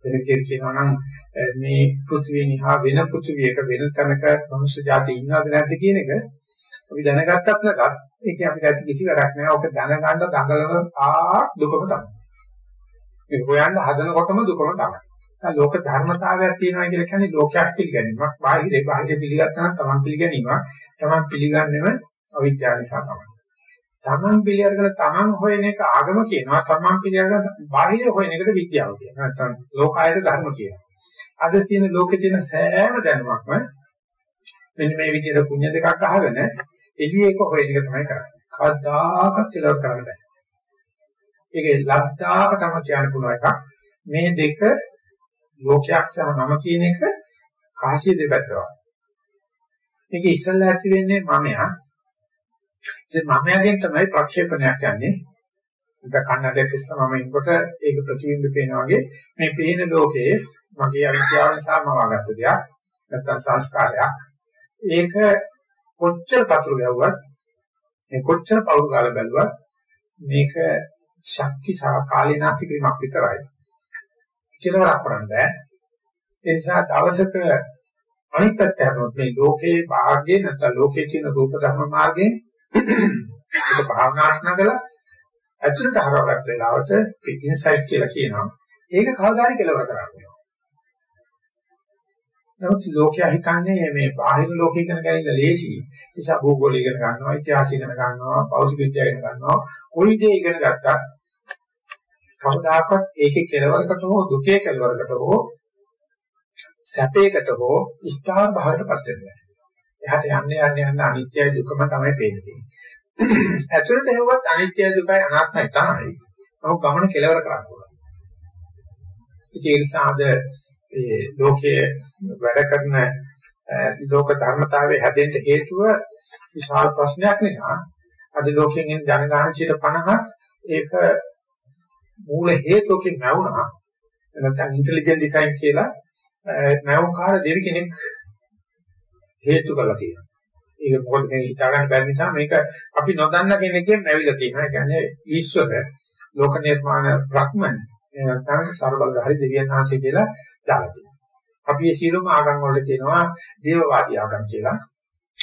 වෙන කියනවා නම් මේ පෘථිවිය නිහා වෙන පෘථිවියක වෙන තැනක මනුෂ්‍ය జాති ඉන්නවද නැද්ද කියන එක අපි දැනගත්තත් නැතත් ඒක අපිට ඇති කිසි වැඩක් නැහැ. ඔක දැනගන්න දඟලන ආ දුකම තමයි. ඒක හොයන්න හදනකොටම දුකම තමයි. දැන් ලෝක ධර්මතාවයක් තියෙනවා කියලා කියන්නේ ලෝකයක් පිළිගැනීමක්. බාහිරේ බාහිර පිළිගත්තා නම් තමන් පිළිගැනීමක්. තමන් පිළිගන්නේම අවිද්‍යාව නිසා තමයි. තමන් පිළිඅරගෙන තමන් හොයන එක ආගම කියනවා. තමන් පිළිඅරගෙන බාහිර හොයන එකට විද්‍යාව කියනවා. නැත්නම් ලෝකායත ධර්ම කියනවා. අද තියෙන ලෝකේ තියෙන සෑම දැනුමක්ම මෙන්න මේ විදිහට පුණ්‍ය දෙකක් අහගෙන එළියේක හොයන එක තමයි කරන්නේ. කවදාකවත් කියලා කරන්න බෑ. ඒකේ ලක්තාක තමයි කියන්න පුළුවන් එකක්. මේ දෙක ලෝකයක් සහ මම කියන එක කාසිය දෙපැත්ත වගේ. මේක ඉස්සල්ලා ඇති වෙන්නේ මමයා. ඒ මමයාගෙන් තමයි ප්‍රක්ෂේපණයක් යන්නේ. ඉතින් කන්නඩයක් ඉස්සලා මම ඉන්නකොට ඒක ප්‍රතිබිම්බ පේනා වගේ මේ පේන ලෝකයේ මගේ අවිද්‍යාව නිසා මවාගත්ත දෙයක්. නැත්නම් සංස්කාරයක්. ඒක කොච්චර පතුරු ගැව්වත් මේ කොච්චර පවුරු කාල බැලුවත් මේක ශක්ති සහ කාලීනාස්ති කිරීමක් විතරයි. කෙලවරක් කරන්න බෑ. ඒ නිසා දවසක අනිත් පැත්ත හරනොත් මේ ලෝකේ භාග්යේ නැත්නම් ලෝකේ තියෙන රූප ධර්ම මාර්ගයෙන් ඒක භාවනාශන කළා ඇතුළට හරවගත්ත වෙලාවට ඉන්සයිට් කියලා කියනවා. ඒක කවදාහරි කෙලවර කරන්නේ. නමුත් ලෝකයා හිතන්නේ මේ බාහිර ලෝකේ ඉගෙන ගැනීම ලේසි. නිසා භූගෝල ඉගෙන ගන්නවා, ඉතිහාස ඉගෙන ගන්නවා, භෞතික විද්‍යාව ඉගෙන ගන්නවා. කොයි දේ ඉගෙන ගත්තත් කවදාකවත් ඒකේ කෙලවරකට හෝ දුකේ කෙලවරකට හෝ සැපේකට හෝ ස්ථාන භාවයකට පත් වෙන්නේ නැහැ. එහාට යන්න යන්න යන්න අනිත්‍යයි දුකම තමයි පේන්නේ. ඇතුළට හෙව්වත් අනිත්‍යයි දුකයි අනාත්මයි තමයි. නමුත් ගමන කෙලවර කරන්න ඕන. ඒ නිසා අද මේ ලෝකයේ වැඩ කරන ලෝක ධර්මතාවයේ හැදෙන්න හේතුව විශාල ප්‍රශ්නයක් නිසා අද ලෝකයෙන් එන ජනගහන 50 ඒක මූල හේතුවකින් නැවුණා නැත්නම් ඉන්ටෙලිජන්ට් ඩිසයින් කියලා නැවුම්කාර දෙවි කෙනෙක් හේතු කරලා තියෙනවා. ඒක මොකද මේ හිතා ගන්න බැරි නිසා මේක අපි නොදන්න කෙනෙක්ගෙන් ඇවිල්ලා තියෙනවා. ඒ කියන්නේ ඊශ්වර ලෝක නිර්මාණ බ්‍රහ්මන් නැත්නම් ਸਰබලධාරි දෙවියන් වහන්සේ කියලා දාලා තියෙනවා. අපි මේ සියලුම ආගම් වල තියෙනවා දේවවාදී ආගම් කියලා.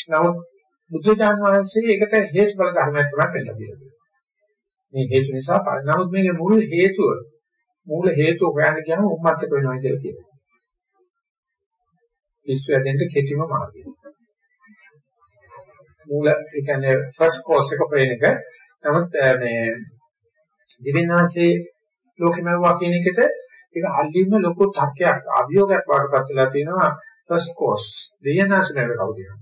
නමුත් බුදුචාන් වහන්සේ ඒකට හේතුඵල ධර්මයක් තමයි පෙන්නලා දෙන්නේ. මේ හේතු නිසා නමුත් මේකේ මුල් හේතුව මූල හේතුව හොයන්න කියනවා උම්මත්තක වෙනවා කියලා කියනවා. විශ්වයෙන් කෙටිම මාර්ගය. මූල ඒ කියන්නේ ෆස්ට් කෝස් එක ප්‍රේණ එක. නමුත් මේ දිවිනාංශේ ලෝකෙමවා කියන එකට ඒක අල්ලින්ම ලොකු තර්කයක් අභියෝගයක් වඩපත් වෙලා තියෙනවා ෆස්ට් කෝස්. දෙයනාංශ නේද කවුද කියනවා.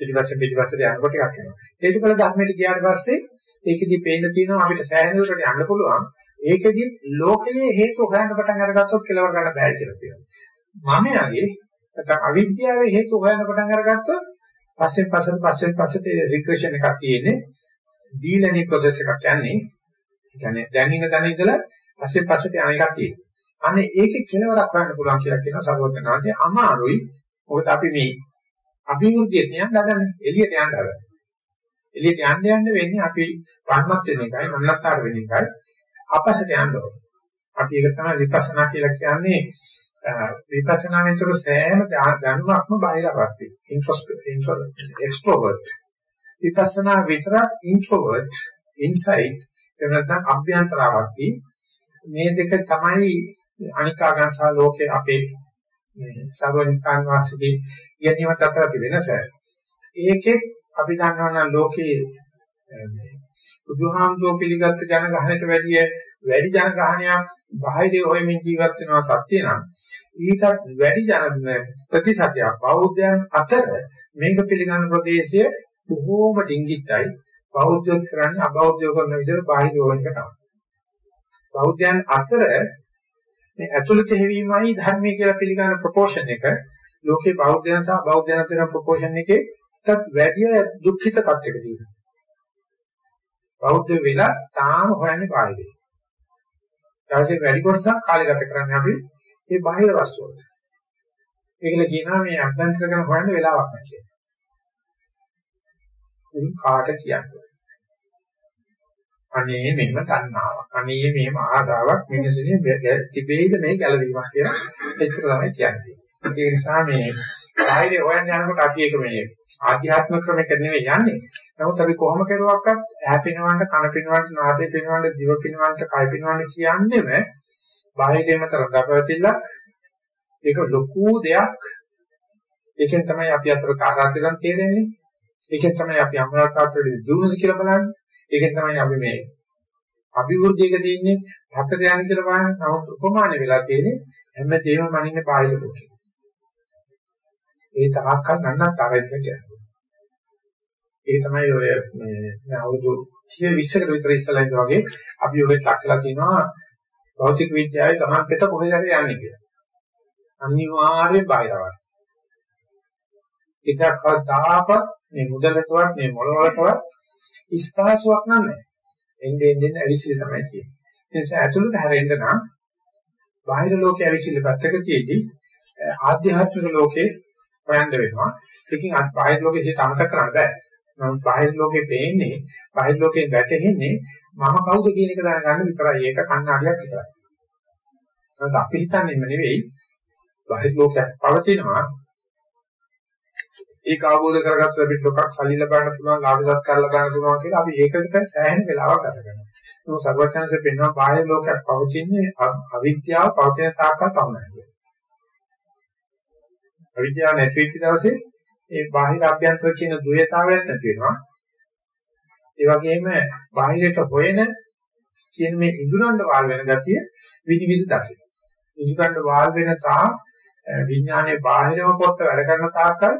පිටිපස්සේ පිටිපස්සේ යනකොට එකක් වෙනවා. හේතුඵල ධර්මයට ගියාට පස්සේ ඒකෙදි පේන්න තියෙනවා අපිට සෑහෙන දුරට යන්න පුළුවන්. ඒකෙදි ලෝකයේ හේතු හොයන්න පටන් අරගත්තොත් කෙලවර ගන්න බෑ කියලා කියනවා. මම යගේ නැත්නම් අවිද්‍යාවේ හේතු හොයන්න පටන් අරගත්තොත් පස්සේ පස්සට පස්සේ පස්සට රිග්‍රෙෂන් එකක් තියෙන්නේ. ඩීලනි ප්‍රොසෙස් එකක් යන්නේ. ඒ කියන්නේ දැන් ඉන්න තැන ඉඳලා පස්සේ පස්සට යන එකක් තියෙනවා. අනේ ඒකේ කෙලවරක් හොයන්න පුළුවන් කියලා කියන සර්වඥාන්සේ අමාරුයි. මොකද අපි මේ අභිවෘද්ධියට යන්න හදන්නේ එළියට යන්න හදන්නේ. එළියට යන්න යන්න වෙන්නේ අපි වන්මත් වෙන එකයි මන්නත්තර වෙන එකයි අපසට යන්න ඕනේ. අපි ඒක තමයි විපස්සනා කියලා කියන්නේ විපස්සනා විතර සෑම දැනුමක්ම බාහිර අවස්ථි. එක්ස්ට්‍රෝවර්ට්. විපස්සනා විතර ඉන්ට්‍රෝවර්ට් ඉන්සයිඩ් එනනම් අභ්‍යන්තර අවස්ථි. මේ දෙක තමයි අනිකාගංශ ලෝකේ අපේ මේ සර්වනිකාන් වාසිකේ යන්නේවත් අතර වෙනස. ඒකෙත් අපි දන්නවා නම් ලෝකේ බුදුහාමුදුරුවෝ පිළිගත් ජනගහනයට වැඩිය වැඩි ජනගහනයක් බාහිරේ හොයමින් ජීවත් වෙනවා සත්‍ය නම් ඊටත් වැඩි ජන ප්‍රතිශතයක් බෞද්ධයන් අතර මේක පිළිගන්න ප්‍රදේශය බොහෝම ඩිංගිත්යි බෞද්ධයෝ කරන්නේ අබෞද්ධයෝ කරන විදිහට බාහිර හොයන එක තමයි. බෞද්ධයන් අතර මේ ඇතුළත හැවීමයි ධර්මයේ කියලා පිළිගන්න ප්‍රොපෝෂන් එක. ලෝකේ බෞද්ධයන් සහ බෞද්ධයන් අතර ප්‍රොපෝෂන් එකේ ටත් වැඩි දුක්ඛිත තත්යක තියෙනවා. බෞද්ධ වෙලා තාම හොයන්නේ බාහිරේ. ඊටසේ වැඩි කොටසක් කාලය ගත කරන්නේ අපි මේ බාහිර වස්තු වලට. ඒකල කියනවා මේ අභ්‍යන්තර කරන හොයන්න වෙලාවක් නැහැ කියලා. ඉතින් කාට කියන්නේ? අනේ මෙන්න තණ්හාවක්. අනේ මෙහෙම ආසාවක් මිනිසුනේ තිබෙයිද මේ ගැළවීමක් කියලා එච්චර තමයි කියන්නේ. ඒ නිසා මේ බාහිර හොයන්න යනකොට අපි ඒක මේ ආධ්‍යාත්මික ක්‍රමයක නෙවෙයි යන්නේ. නමුත් අපි කොහොම කරුවක්වත් ඇහැ පිනවන්න, කන පිනවන්න, නාසය පිනවන්න, දිව පිනවන්න, කය පිනවන්න කියන්නේම බාහිරේම තරඟපවතිලා ඒක ලොකු දෙයක්. ඒකෙන් තමයි අපි අතර කාරාතිලන් තේරෙන්නේ. ඒකෙන් තමයි අපි අමරතාවතේ දුරුද කියලා බලන්නේ. ඒකෙන් තමයි අපි මේ අභිවෘද්ධියක තියෙන්නේ හතර යන කියලා බලන්න. නමුත් උපමාන වෙලා තියෙන්නේ හැමදේම මනින්නේ බාහිර ලෝකේ. ඒ තාක්කල් නන්නත් ආරයි කියන්නේ. ඒ තමයි ඔය මේ අවුරුදු 30 20කට විතර ඉස්සලා ඉඳලා වගේ අපි ඔය ලක්ලා තිනවා භෞතික විද්‍යාවේ ගමන් පිට කොහෙද හරි යන්නේ කියලා. අනිවාර්යෙන් බාහිරවත්. ඒකක් කවදාකවත් මේ මුදලටවත් මේ මොළවලටවත් ස්පාසුවක් නැහැ. එන්නේ එන්නේ ඇවිසිලි තමයි කියන්නේ. ඒ නිසා ඇතුළත හැරෙන්න නම් බාහිර ලෝකයේ ඇවිසිලි පැත්තක තියේදී ආධ්‍යාත්මික ලෝකේ හොයන්න වෙනවා. ඒකකින් බාහිර ලෝකේ සිට අමතක කරන්න බෑ. නමුත් බාහිර ලෝකේ පේන්නේ බාහිර ලෝකේ වැටෙන්නේ මම කවුද කියන එක දැනගන්න විතරයි. ඒක කණ්ණාඩියක් විතරයි. ඒත් අපි හිතන්නේම නෙවෙයි බාහිර ලෝකයක් පවතිනවා. ඒක අවබෝධ කරගත්තොත් අපිට ලොකක් සල්ලි ලබන්න පුළුවන්, ලාභ සත්කාර ලබන්න පුළුවන් කියලා අපි ඒකට සෑහෙන වෙලාවක් ගත කරනවා. ඒක සර්වචන්සේ පෙන්වන බාහිර ලෝකයක් පවතින්නේ අවිද්‍යාව පවතින තාක්කල් පමණයි. අවිද්‍යාව නැති වෙච්ච දවසේ ඒ බාහිර අභ්‍යන්තර කියන ද්වේතාවයක් නැති වෙනවා. ඒ වගේම බාහිරට හොයන කියන මේ ඉදුරන්න වාල් වෙන ගතිය විනිවිද දකින්න. ඉදුරන්න වාල් වෙන තා විඥානයේ බාහිරව පොත්ත වැඩ කරන තාක්කල්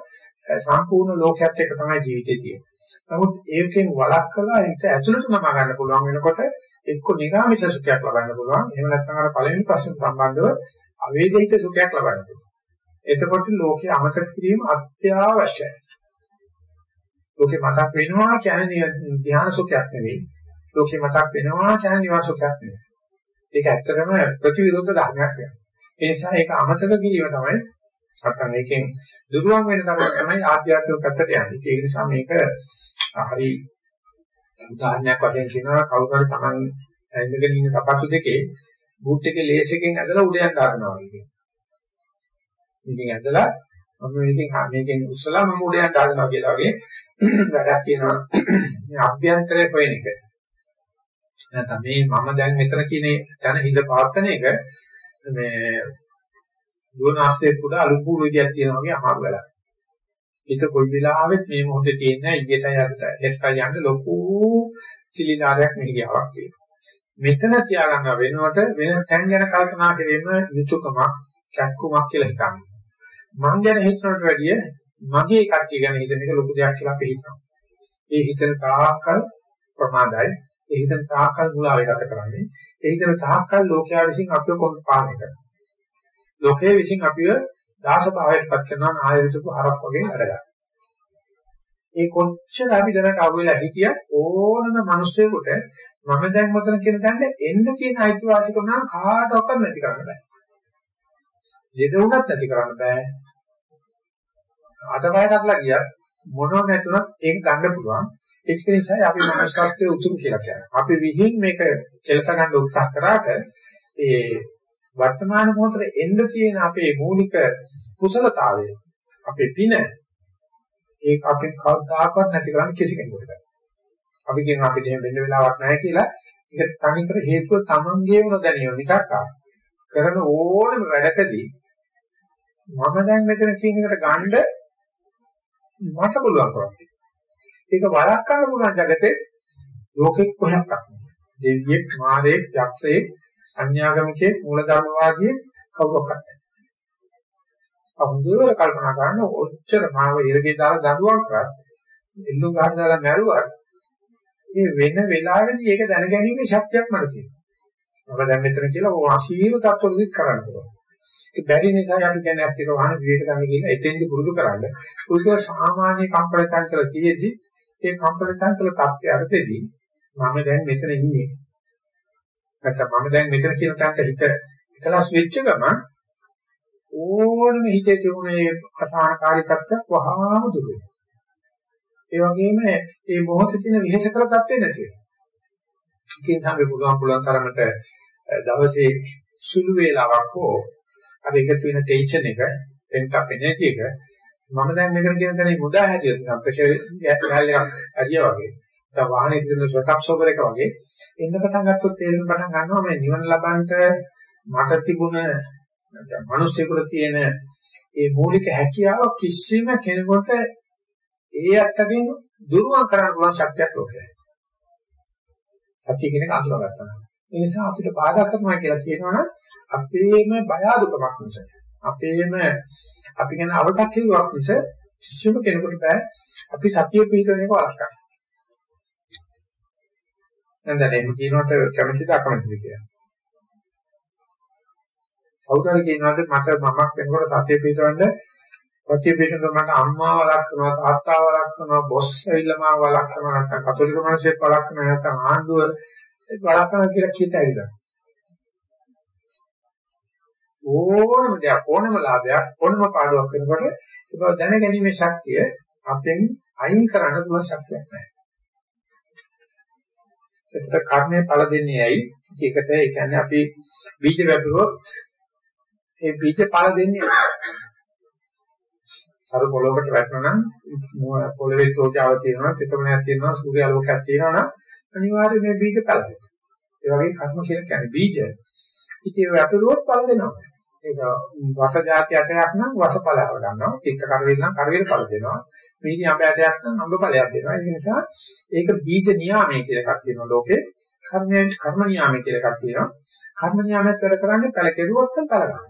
සම්පූර්ණ ලෝකයක් එක්ක තමයි ජීවිතේ තියෙන්නේ. නමුත් ඒකෙන් වළක්වලා හිත ඇතුළට නම ගන්න පුළුවන් වෙනකොට එක්ක නිරාමිෂ සුඛයක් ලබන්න පුළුවන්. එහෙම නැත්නම් අර පළවෙනි ප්‍රශ්න සම්බන්ධව අවේදිත සුඛයක් ලබන්න පුළුවන්. එතකොට ලෝකයේ අමතක කිරීම අත්‍යවශ්‍යයි. ලෝකේ මතක් වෙනවා කියන්නේ ධ්‍යාන සුඛයක් නෙවෙයි. ලෝකේ මතක් වෙනවා කියන්නේ නිවන් සුඛයක් නෙවෙයි. ඒක ඇත්තටම ප්‍රතිවිරුද්ධ ධර්මයක් වෙනවා. ඒ නිසා ඒක අමතක කිරීම තමයි නැත්නම් ඒකෙන් දුරුවන් වෙන තරම තමයි ආධ්‍යාත්මික පැත්තට යන්නේ. ඒ නිසා මේක හරි උදාහරණයක් වශයෙන් කියනවා කවුරු හරි Taman ඇඳගෙන ඉන්න සපත්තු දෙකේ බූට් එකේ ලේස් එකෙන් ඇදලා උඩ යන්න හදනවා වගේ. ඉතින් ඇදලා මම මේකෙන් මේකෙන් උස්සලා මම උඩ යන්න හදනවා කියලා වගේ වැඩක් කියනවා. මේ අභ්‍යන්තරයේ හොයන එක. නැත්නම් මේ මම දැන් මෙතන කියන තන හිඳ පාත්තන එක මේ දුවන ආස්තේ පුඩා අලු කූරු විදියක් තියෙනවා වගේ අමාරු වෙලා. ඒක කොයි වෙලාවෙත් මේ මොහොතේ තියෙන ඊයටයි අදට හෙට්ටයි යන්න ලොකු සිලිලාරයක් මෙහිගියාවක් තියෙනවා. මෙතන තියාගන්න වෙනකොට වෙන තැන් ගැන කල්පනා කිරීම යුතුයකමක්, කැක්කුමක් කියලා හිතන්නේ. මං ගැන හිතනට වැඩිය මගේ කට්ටිය ගැන හිතන එක ලොකු දෙයක් කියලා අපි හිතනවා. ඒ හිතන තාක්කල් ප්‍රමාදයි. ඒ හිතන තාක්කල් මුලාවේ ගත කරන්නේ. ඒ හිතන තාක්කල් ලෝකයා විසින් අපිව කොහොමද පාලනය කරන්නේ. ලෝකයේ විසින් අපිව දාස භාවයටපත් කරනවා නායකතුපු හරක් වගේ වැඩ ගන්න. ඒ කොච්චර අපි දැනට අහුවෙලා හිටියත් ඕනම මිනිස්සෙකුට මම දැන් මෙතන කියන දන්න එන්න තියෙන අයිතිවාසිකම නම් කාටවත් නැති කරන්න බෑ. දෙදුණත් නැති කරන්න බෑ. අතපය කඩලා ගියත් මොනව නැතුණත් ඒක ගන්න පුළුවන්. ඒක නිසා අපි මනස්කාර්යයේ උතුම් කියලා කියනවා. අපි විහිං මේක කෙලස ගන්න උත්සාහ කරාට ඒ වර්තමාන මොහොතේ එන්න තියෙන අපේ මූලික කුසලතාවය අපේ පින ඒක අපි කවදාකවත් නැති කරන්න කිසි කෙනෙකුට අපි කියන අපිට එහෙම වෙන්න වෙලාවක් නැහැ කියලා ඒක තනි කර හේතුව තමන්ගේම නොදැනීම මිසක් කරන ඕනම වැඩකදී මම දැන් මෙතන කියන එකට ගන්න මට පුළුවන් කරන්නේ. ඒක වළක්වන්න පුළුවන් జగතේ ලෝකෙ කොහොමද? දෙවියෙක්, මාරයෙක්, යක්ෂයෙක්, අන්‍යාගමිකයෙක්, මූලධර්මවාදියෙක් කවුරක්වත් නැහැ. අමුදුවර කල්පනා කරන ඔච්චර මාව ඉරගේ දාලා දඬුවම් කරා. එල්ලු ගහන දාලා මැරුවා. මේ වෙන වෙලාවෙදී ඒක දැනගැනීමේ ශක්තියක් මට තියෙනවා. මම දැන් මෙතන කියලා ඔය අශීල තත්ත්වෙදිත් කරන්න පුළුවන්. ඒක බැරි නිසා අපි කියන්නේ අපිට වහන විවේක ගන්න කියලා එතෙන්දි පුරුදු කරන්න. පුරුදු සාමාන්‍ය කම්පන චංචල තියෙද්දි ඒ කම්පන චංචල තත්ත්වය අරතේදී මම දැන් මෙතන ඉන්නේ. නැත්නම් මම දැන් මෙතන කියන තැනට හිත එකලස් වෙච්ච ගමන් ඕනම හිතේ තිබුණේ අසහනකාරී තත්ත්වයක් වහාම දුර වෙනවා. ඒ වගේම මේ මොහොතේ තියෙන විහෙස කළ තත්ත්වෙ නැති වෙනවා. ඉතින් තමයි පුළුවන් පුළුවන් තරමට දවසේ සුළු වේලාවක් හෝ අර එකතු වෙන ටෙන්ෂන් එක pent up energy එක මම දැන් මෙතන කියන තැනේ මුදා හැදියොත් නිකන් ප්‍රෙෂර් ගෑල්ලක් හරියා වගේ. දැන් වාහනේ තියෙන ෂොක් අබ්සෝබර් එක වගේ එන්න පටන් ගත්තොත් තේරෙන්න පටන් ගන්නවා මේ නිවන ලබන්නට මට තිබුණ නැත්නම් මිනිස්සුන්ට තියෙන ඒ මූලික හැකියාව කිසිම කෙනෙකුට ඒ අත්දැකීම් දුරුවන් කරන්න පුළුවන් ශක්තියක් ලෝකේ නැහැ. සත්‍ය කියන එක අඳුරගත්තා. ඒ නිසා අපිට බාධා කරනවා කියලා කියනවනම් අපේම බය අඩුකමක් නිසා. අපේම අපි ගැන අව탁සිරුවක් නිසා කිසිම කෙනෙකුට බෑ අපි සතිය පිටවෙන එක වළක්වන්න. දැන් දැන් එහෙම කියනකොට කැමතිද අකමැතිද කියලා. කවුරු හරි කියනවාද මට මමක් වෙනකොට සතිය පිටවන්න සතිය පිටවන්න මට අම්මා වලක් කරනවා තාත්තා වලක් කරනවා බොස් ඇවිල්ලා මාව වලක් කරනවා නැත්නම් කතෝලික මිනිස්සෙක් වලක් කරනවා නැත්නම් ආණ්ඩුව වලක් කරනවා කියලා කියත ඇවිල්ලා ඕනම දෙයක් ඕනම ලාභයක් ඕනම පාඩුවක් වෙනකොට ඒක දැනගැනීමේ ශක්තිය අපෙන් අයින් කරන්න පුළුවන් ශක්තියක් නැහැ. ඒකට කර්මයේ ඵල දෙන්නේ ඇයි? ඒකට ඒ කියන්නේ අපි බීජ වැපරුවොත් ඒ බීජ ඵල දෙන්නේ අර පොළොවට වැටෙනවා නම් පොළවේ තෝජාව තියෙනවා තෙතමනයක් තියෙනවා සූර්ය ආලෝකයක් තියෙනවා නම් අනිවාර්යයෙන් මේ බීජ ඵල දෙනවා. ඒ වගේ කර්ම කියලා කියන්නේ බීජ. ඉතින් ඒ වැටුරුවොත් ඵල දෙනවා. ඒක වස જાති අටයක් නම් වස ඵලව ගන්නවා. චිත්ත කරවිල නම් කරවිල ඵල දෙනවා. මේනි අඹ ඇටයක් නම් අඹ ඵලයක් දෙනවා. ඒ නිසා ඒක බීජ නියාමය කියලා එකක් තියෙනවා ලෝකේ. කර්මයන් කර්ම නියාමය කියලා එකක් තියෙනවා. කර්ම නියාමයක් වැඩ කරන්නේ ඵල කෙරුවොත් ඵල ගන්නවා.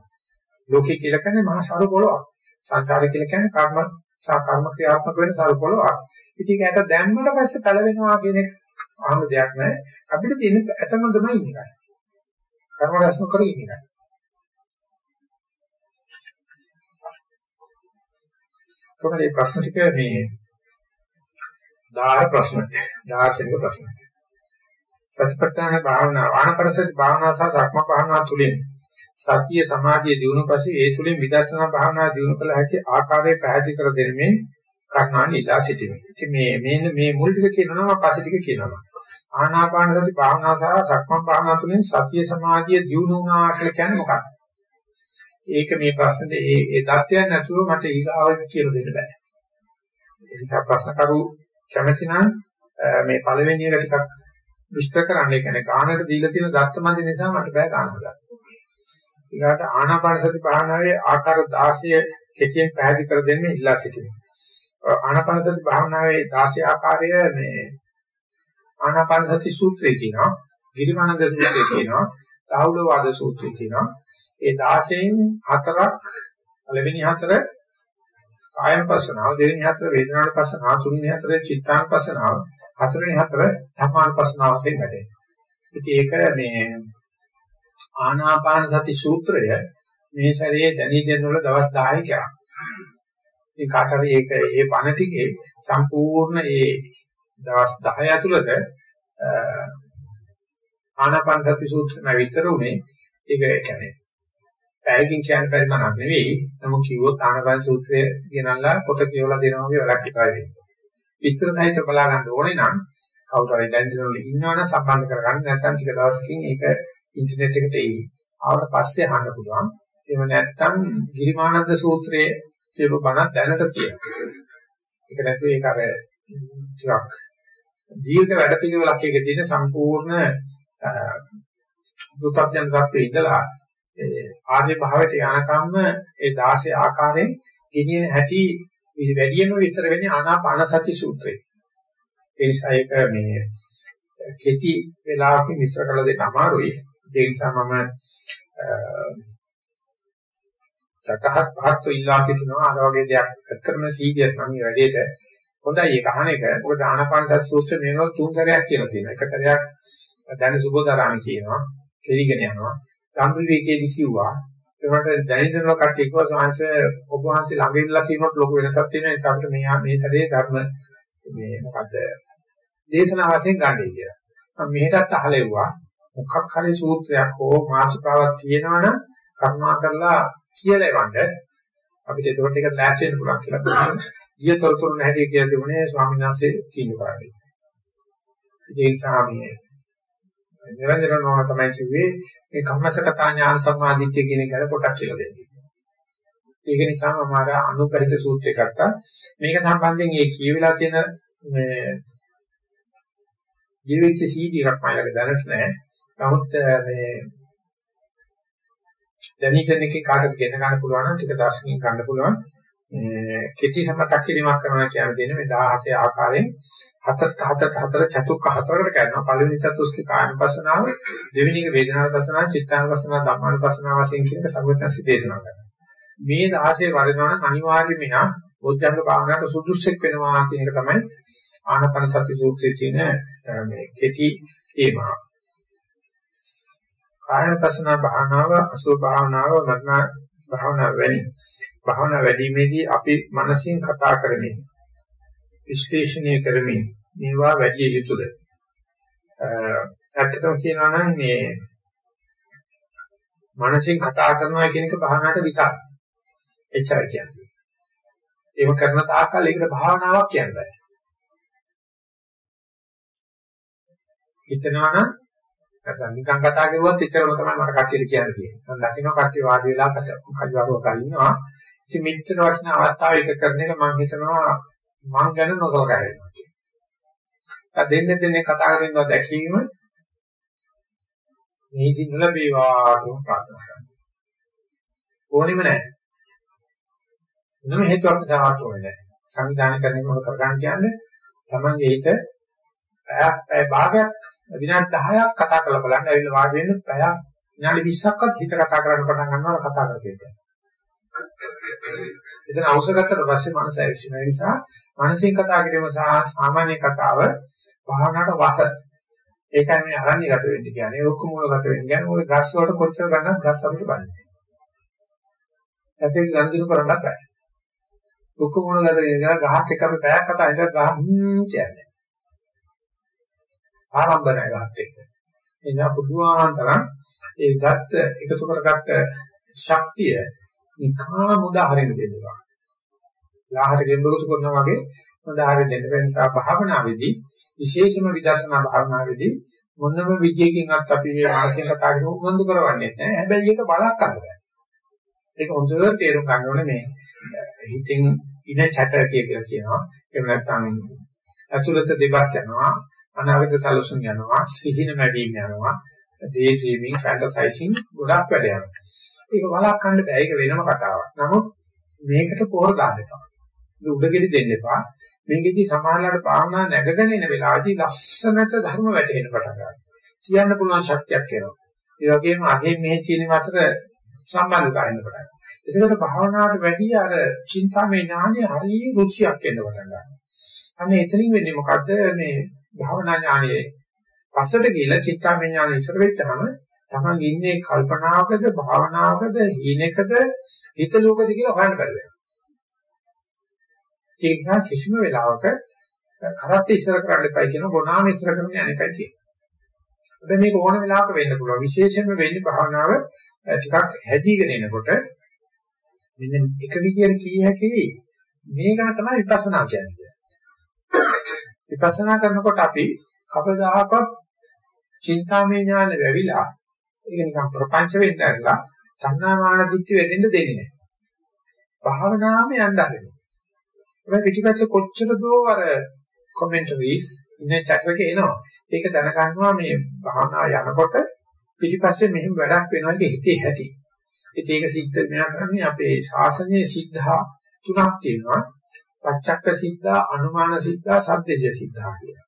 ලෝකේ කියලා කියන්නේ මහා සාරු පොළොවක්. සංසාරය කියලා කියන්නේ කර්ම සාකර්ම ක්‍රියාත්මක වෙන සල්පොලවක්. ඉතින් ඒකට දැම්මම පස්සේ පැලවෙනවා කියන එක ආම දෙයක් නෑ. අපිට තියෙන ඇතම තමයි ඉන්නේ. කර්ම රැස් නොකර ඉන්නේ. කොහොමද මේ ප්‍රශ්න ටික මේ දාර ප්‍රශ්න දාර්ශනික ප්‍රශ්න සතිපට්ඨාන භාවනාව ආනපනසති භාවනාව සහ ධර්ම භාවනාව තුළින් සතිය සමාධිය දිනු පස්සේ ඒ තුළින් විදර්ශනා භාවනාව දිනු කළ හැකි ආකාරය පැහැදිලි කර දෙන්නේ කර්ණානි ඉලා සිටිමි. ඉතින් මේ මේ මේ මුල් ටික කියනවා මම පස්සේ ටික කියනවා. ආනාපාන සති භාවනාව සහ සක්මන් භාවනාව තුළින් සතිය සමාධිය දිනු වුණා කියලා කියන්නේ මොකක්ද? ඒක මේ ප්‍රශ්නේ ඒ ඒ தත්ත්වයන් නැතුව මට ඊගාවට කියලා දෙන්න බෑ. ඒ නිසා ප්‍රශ්න කරු කැමති නම් මේ පළවෙනි එක ටිකක් විස්තර කරන්න. ඒ කියන්නේ ගානකට දීලා තියෙන දත්ත මන්දි නිසා මට බෑ ගාන ගන්න. ඊගාට ආනාපාන සති භාවනාවේ ආකාර 16 කෙටියෙන් පැහැදිලි කර දෙන්න ඉල්ලා සිටිනවා. ආනාපාන සති භාවනාවේ 16 ආකාරය මේ ආනාපාන සති සූත්‍රයේ තියෙනවා. ගිරිමානන්ද සූත්‍රයේ තියෙනවා. රාහුල වාද සූත්‍රයේ තියෙනවා. ඒ 16න් හතරක් පළවෙනි හතර කායන පස්සනාව දෙවෙනි හතර වේදනාන පස්සනාව තුන්වෙනි හතර චිත්තාන පස්සනාව හතරවෙනි හතර ධම්මාන පස්සනාව වශයෙන් වැඩේ. ඉතින් ඒක මේ ආනාපාන සති සූත්‍රය මේ සැරේ දැනී දෙන වල දවස් 10 කරා. ඉතින් කාට හරි ඒක ඒ බණ ටිකේ සම්පූර්ණ ඒ දවස් 10 ඇතුළත ආනාපාන සති සූත්‍රය විස්තර උනේ ඒක කියන්නේ පැයකින් කියන්න බැරි මනක් නෙවෙයි. නමුත් කිව්වොත් ආනපන සූත්‍රය ගෙනල්ලා පොත කියවලා දෙනවා වගේ වැඩක් එකයි වෙන්නේ. විස්තර සහිත බලා ගන්න ඕනේ නම් කවුරු හරි දැන් දිනවල ඉන්නවනම් සම්බන්ධ කරගන්න නැත්නම් ටික දවසකින් ඒක ඉන්ටර්නෙට් එකට එයි. ආවට පස්සේ අහන්න පුළුවන්. එහෙම නැත්නම් ගිරිමානන්ද සූත්‍රයේ කියපු බණ දැනට තියෙනවා. ඒක නැතුව ඒක අර ටිකක් දීර්ඝ වැඩ පිළිවෙලක් එකේ තියෙන සම්පූර්ණ දුක්ඛඥ සත්‍යයේ ඉඳලා ආර්ය භාවයට යනකම්ම ඒ 16 ආකාරයෙන් ගෙනියන හැටි වැඩියෙන්ම විස්තර වෙන්නේ ආනාපාන සති සූත්‍රයේ. ඒ නිසා ඒක මේ කෙටි වෙලාවකින් විස්තර කරලා දෙන්න අමාරුයි. ඒ නිසා මම සකහත් පහත් ඉල්ලා සිටිනවා අර වගේ දෙයක් ඇත්තටම සීරියස් නම් මේ වැඩේට හොඳයි ඒක අහන එක. මොකද ආනාපාන සති සූත්‍රය මේනොත් තුන් සැරයක් කියලා තියෙනවා. එක සැරයක් දැන සුබතරාමි කියනවා. කෙලිගෙන යනවා. සම්ප්‍රවේකයේදී කිව්වා ඒකට දැනිටන කට්ටිය කිව්වා සාංශ ඔබ වහන්සේ ළඟ ඉඳලා කියනකොට ලොකු වෙනසක් තියෙන නිසා අපිට මේ මේ සැරේ ධර්ම මේ මොකද්ද දේශනා වශයෙන් ගන්නයි කියලා. මම මෙහෙටත් අහලෙව්වා මොකක් හරි සූත්‍රයක් හෝ මාතෘකාවක් තියෙනවනම් කර්මා කරලා කියලා එවන්න අපිට ඒකට ඒක ලෑස්ති වෙන්න පුළුවන් කියලා බලන්න. ගිය තොරතුරු නැහැටි කියලා තිබුණේ ස්වාමීන් වහන්සේ කියනවා. ඒ නිසා මේ නිරන්තරව තමයි කිව්වේ මේ කම්මසකතා ඥාන සම්මාදිට්ඨිය කියන එක ගැන පොඩක් කියලා දෙන්න. ඒක නිසා මම අර අනුකරිත සූත්‍රය ගත්තා. මේක සම්බන්ධයෙන් ඒ කියවිලා තියෙන මේ ජීවිත CD එකක් මම ළඟ දැනට නැහැ. නමුත් මේ දැනීගෙන එකේ කාටද ගෙන ගන්න පුළුවන් නම් ටික දර්ශනකින් ගන්න පුළුවන්. කෙටි සමතක් කිරීමක් කරනවා කියන දේ මේ 16 ආකාරයෙන් හතර හතර හතර චතුක්ක හතරකට කරනවා. පළවෙනි චතුස්කේ කායනපසනාව දෙවෙනි එක වේදනානුපසනාව චිත්තානුපසනාව ධම්මානුපසනාව වශයෙන් කියන සර්වඥාසි දේශනා කරනවා. මේ 16 වර්ණන නම් අනිවාර්යයෙන්ම නා බොද්ධංග භාවනාවට සුදුස්සෙක් වෙනවා කියන එක තමයි ආනපන සති සූත්‍රයේ තියෙන මේ කෙටි තේමාව කායනපසනාව භාවනාව අසුභ භාවනාව මරණ භාවනාව වැනි භාවනා වැඩිීමේදී අපි මනසින් කතා කරමින් විශ්ලේෂණය කරමින් මේවා වැඩි යුතුද? ඇත්තටම කියනවා නම් මේ මනසින් කතා කරනවා කියන එක භාවනාවට විසක්. එච්චරයි කියන්නේ. ඒක කරන තාක්කල් ඒකට භාවනාවක් කියන්න බෑ. හිතනවා නම් නැත්නම් නිකන් කතා කරුවත් එච්චරම තමයි මට කට්ටියට කියන්න තියෙන්නේ. මම දකින්න කට්ටිය වාඩි වෙලා කජවරුව ගන්නවා. ඉතින් මෙච්චර වටින අවස්ථාවයක කරන එක මම හිතනවා මං ගැන නොසලකා ඉන්නවා කියලා. දෙන්න දෙන්නේ කතා කරනවා දැකීම මේ දිනල වේවා කියන ප්‍රාර්ථනා කරනවා. ඕනෙම නැහැ. මොනම හේතුවක් නිසාවත් ඕනේ නැහැ. සංවිධානය කරන්නේ මොකද කරගන්න කියන්නේ? Tamange හිත පැයක් පැය භාගයක් විනාඩි 10ක් කතා කරලා බලන්න ඇවිල්ලා වාඩි වෙන්න පැයක් විනාඩි 20ක්වත් හිත කතා කරන්න පටන් ගන්නවා කතා කරගෙන. එතන අවශ්‍ය ගත්තට පස්සේ මනස ඇවිස්සෙන නිසා මානසික කතා කිරීම සහ සාමාන්‍ය කතාව භාවනාවට වස. ඒකයි මේ අරණ්‍යගත වෙන්න කියන්නේ. ඔක්කොම මූලගත වෙන්න කියන්නේ ඔය ගස් වලට කොච්චර ගන්නත් ගස් අපිට බලන්නේ. ඇත්තට ගන්දිනු කරන්නත් බෑ. ඔක්කොම මූලගත වෙන්න ගහක් එක අපි පැයක් කතා කරලා ගහ හ්ම් කියන්නේ. ආරම්භණය ගහත් එක්ක. එනිසා පුදුමාන්තරම් ඒ ගත්ත එකතු කරගත්ත ශක්තිය නිකා මුදා හරින්න දෙන්නවා. ලාහට ගෙම්බගතු කරනවා වගේ මුදා හරින්න දෙන්න බැරි නිසා භාවනාවේදී විශේෂම විදර්ශනා භාවනාවේදී මොනම විද්‍යකින්වත් අපි මේ මානසික කතා කරන උනන්දු කරවන්නේ නැහැ. හැබැයි ඒක බලක් ගන්න බෑ. ඒක හොඳට තේරුම් ගන්න ඕනේ මේ හිතින් ඉන චැටර් කියලා කියනවා. එහෙම නැත්නම් අතුලත දෙබස් යනවා, අනාගත සැලසුම් යනවා, සිහින මැවීම යනවා, day dreaming, fantasizing ගොඩක් වැඩ යනවා. ඒක වළක්වන්න බෑ. ඒක වෙනම කතාවක්. නමුත් මේකට පොහොර දාන්න එපා. උඩගෙඩි දෙන්න එපා. මේකෙදි සමාහලට භාවනා නැගගෙන එන වෙලාවදී ලස්සනට ධර්ම වැටෙන්න පටන් ගන්නවා. කියන්න පුළුවන් ශක්තියක් එනවා. ඒ වගේම අහෙන් මෙහෙ කියන අතර සම්බන්ධතාවය එන්න පටන් ගන්නවා. ඒකට භාවනාවට වැඩි අර චින්තාමය ඥානෙ හරිය රුචියක් එන්න පටන් ගන්නවා. අනේ එතනින් වෙන්නේ මොකද්ද මේ භාවනා ඥානයේ පස්සට ගිහලා චින්තාමය ඥානෙ ඉස්සර වෙච්චාම තමන් ඉන්නේ කල්පනාවකද භාවනාවකද හීනෙකද හිත ලෝකද කියලා හොයන්න බැහැ. ඒ නිසා කිසිම වෙලාවක කරත් ඉස්සර කරන්න එපා කියන ගොනාම ඉස්සර කරන්න යන්න එපා කියන. හැබැයි මේක ඕන වෙලාවක වෙන්න පුළුවන්. විශේෂයෙන්ම වෙන්නේ භාවනාව ටිකක් හැදීගෙන එනකොට මෙන්න එක විදියට කිය හැකි මේක තමයි විපස්සනා කියන්නේ. විපස්සනා කරනකොට අපි කවදාහක්වත් චින්තාමය ඥාන වැවිලා ඒක නිකන් ප්‍රපංච වෙන්න ඇරලා තණ්හාමාන දිට්ඨි වෙදෙන්න දෙන්නේ නැහැ. භාවනාවම යන්න හදනවා. ඒ පිටිපස්සේ කොච්චර දෝ අර කමෙන්ටරිස් ඉන්නේ chat එකේ එනවා. ඒක දැනගන්නවා මේ භාවනා යනකොට පිටිපස්සේ මෙහෙම වැඩක් වෙනවා කියලා හිතේ ඇති. ඉතින් ඒක සිද්ධ මෙයා කරන්නේ අපේ ශාසනයේ සිද්ධා තුනක් තියෙනවා. පච්චක්ක සිද්ධා, අනුමාන සිද්ධා, සද්දේය සිද්ධා කියලා.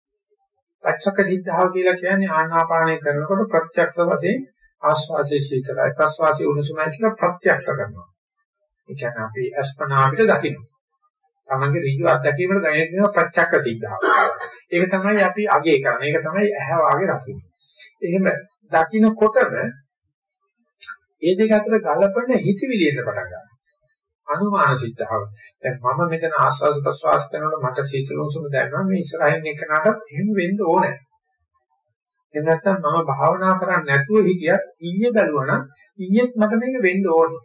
පච්චක්ක සිද්ධාව කියලා කියන්නේ ආනාපානය කරනකොට ප්‍රත්‍යක්ෂ වශයෙන් ආස්වාසේ සීතලයි ප්‍රස්වාසයේ උණුසුමයි කියලා ප්‍රත්‍යක්ෂ කරනවා. ඒ කියන්නේ අපි අස්පනා අපිට දකින්න. තමන්ගේ ඍජු අත්දැකීමට දැනෙන ප්‍රත්‍යක්ෂ සිද්ධාව. ඒක තමයි අපි අගය කරන්නේ. ඒක තමයි ඇහැ වාගේ රකින්නේ. එහෙම දකින්නකොටම ඒ දෙක අතර ගලපන හිතවිලි එන්න පටන් ගන්නවා. අනුමාන සිද්ධාව. දැන් මම මෙතන ආස්වාද ප්‍රසවාස කරනකොට මට සීතල උණුසුම දැනෙනවා මේ ඉස්සරහින් එකනටත් එහෙම වෙන්න ඕනේ. එහෙම නැත්නම් මම භාවනා කරන්නේ නැතුව හිටියත් ඊයේ බැලුවා නම් ඊයේත් මට මේක වෙන්න ඕනේ.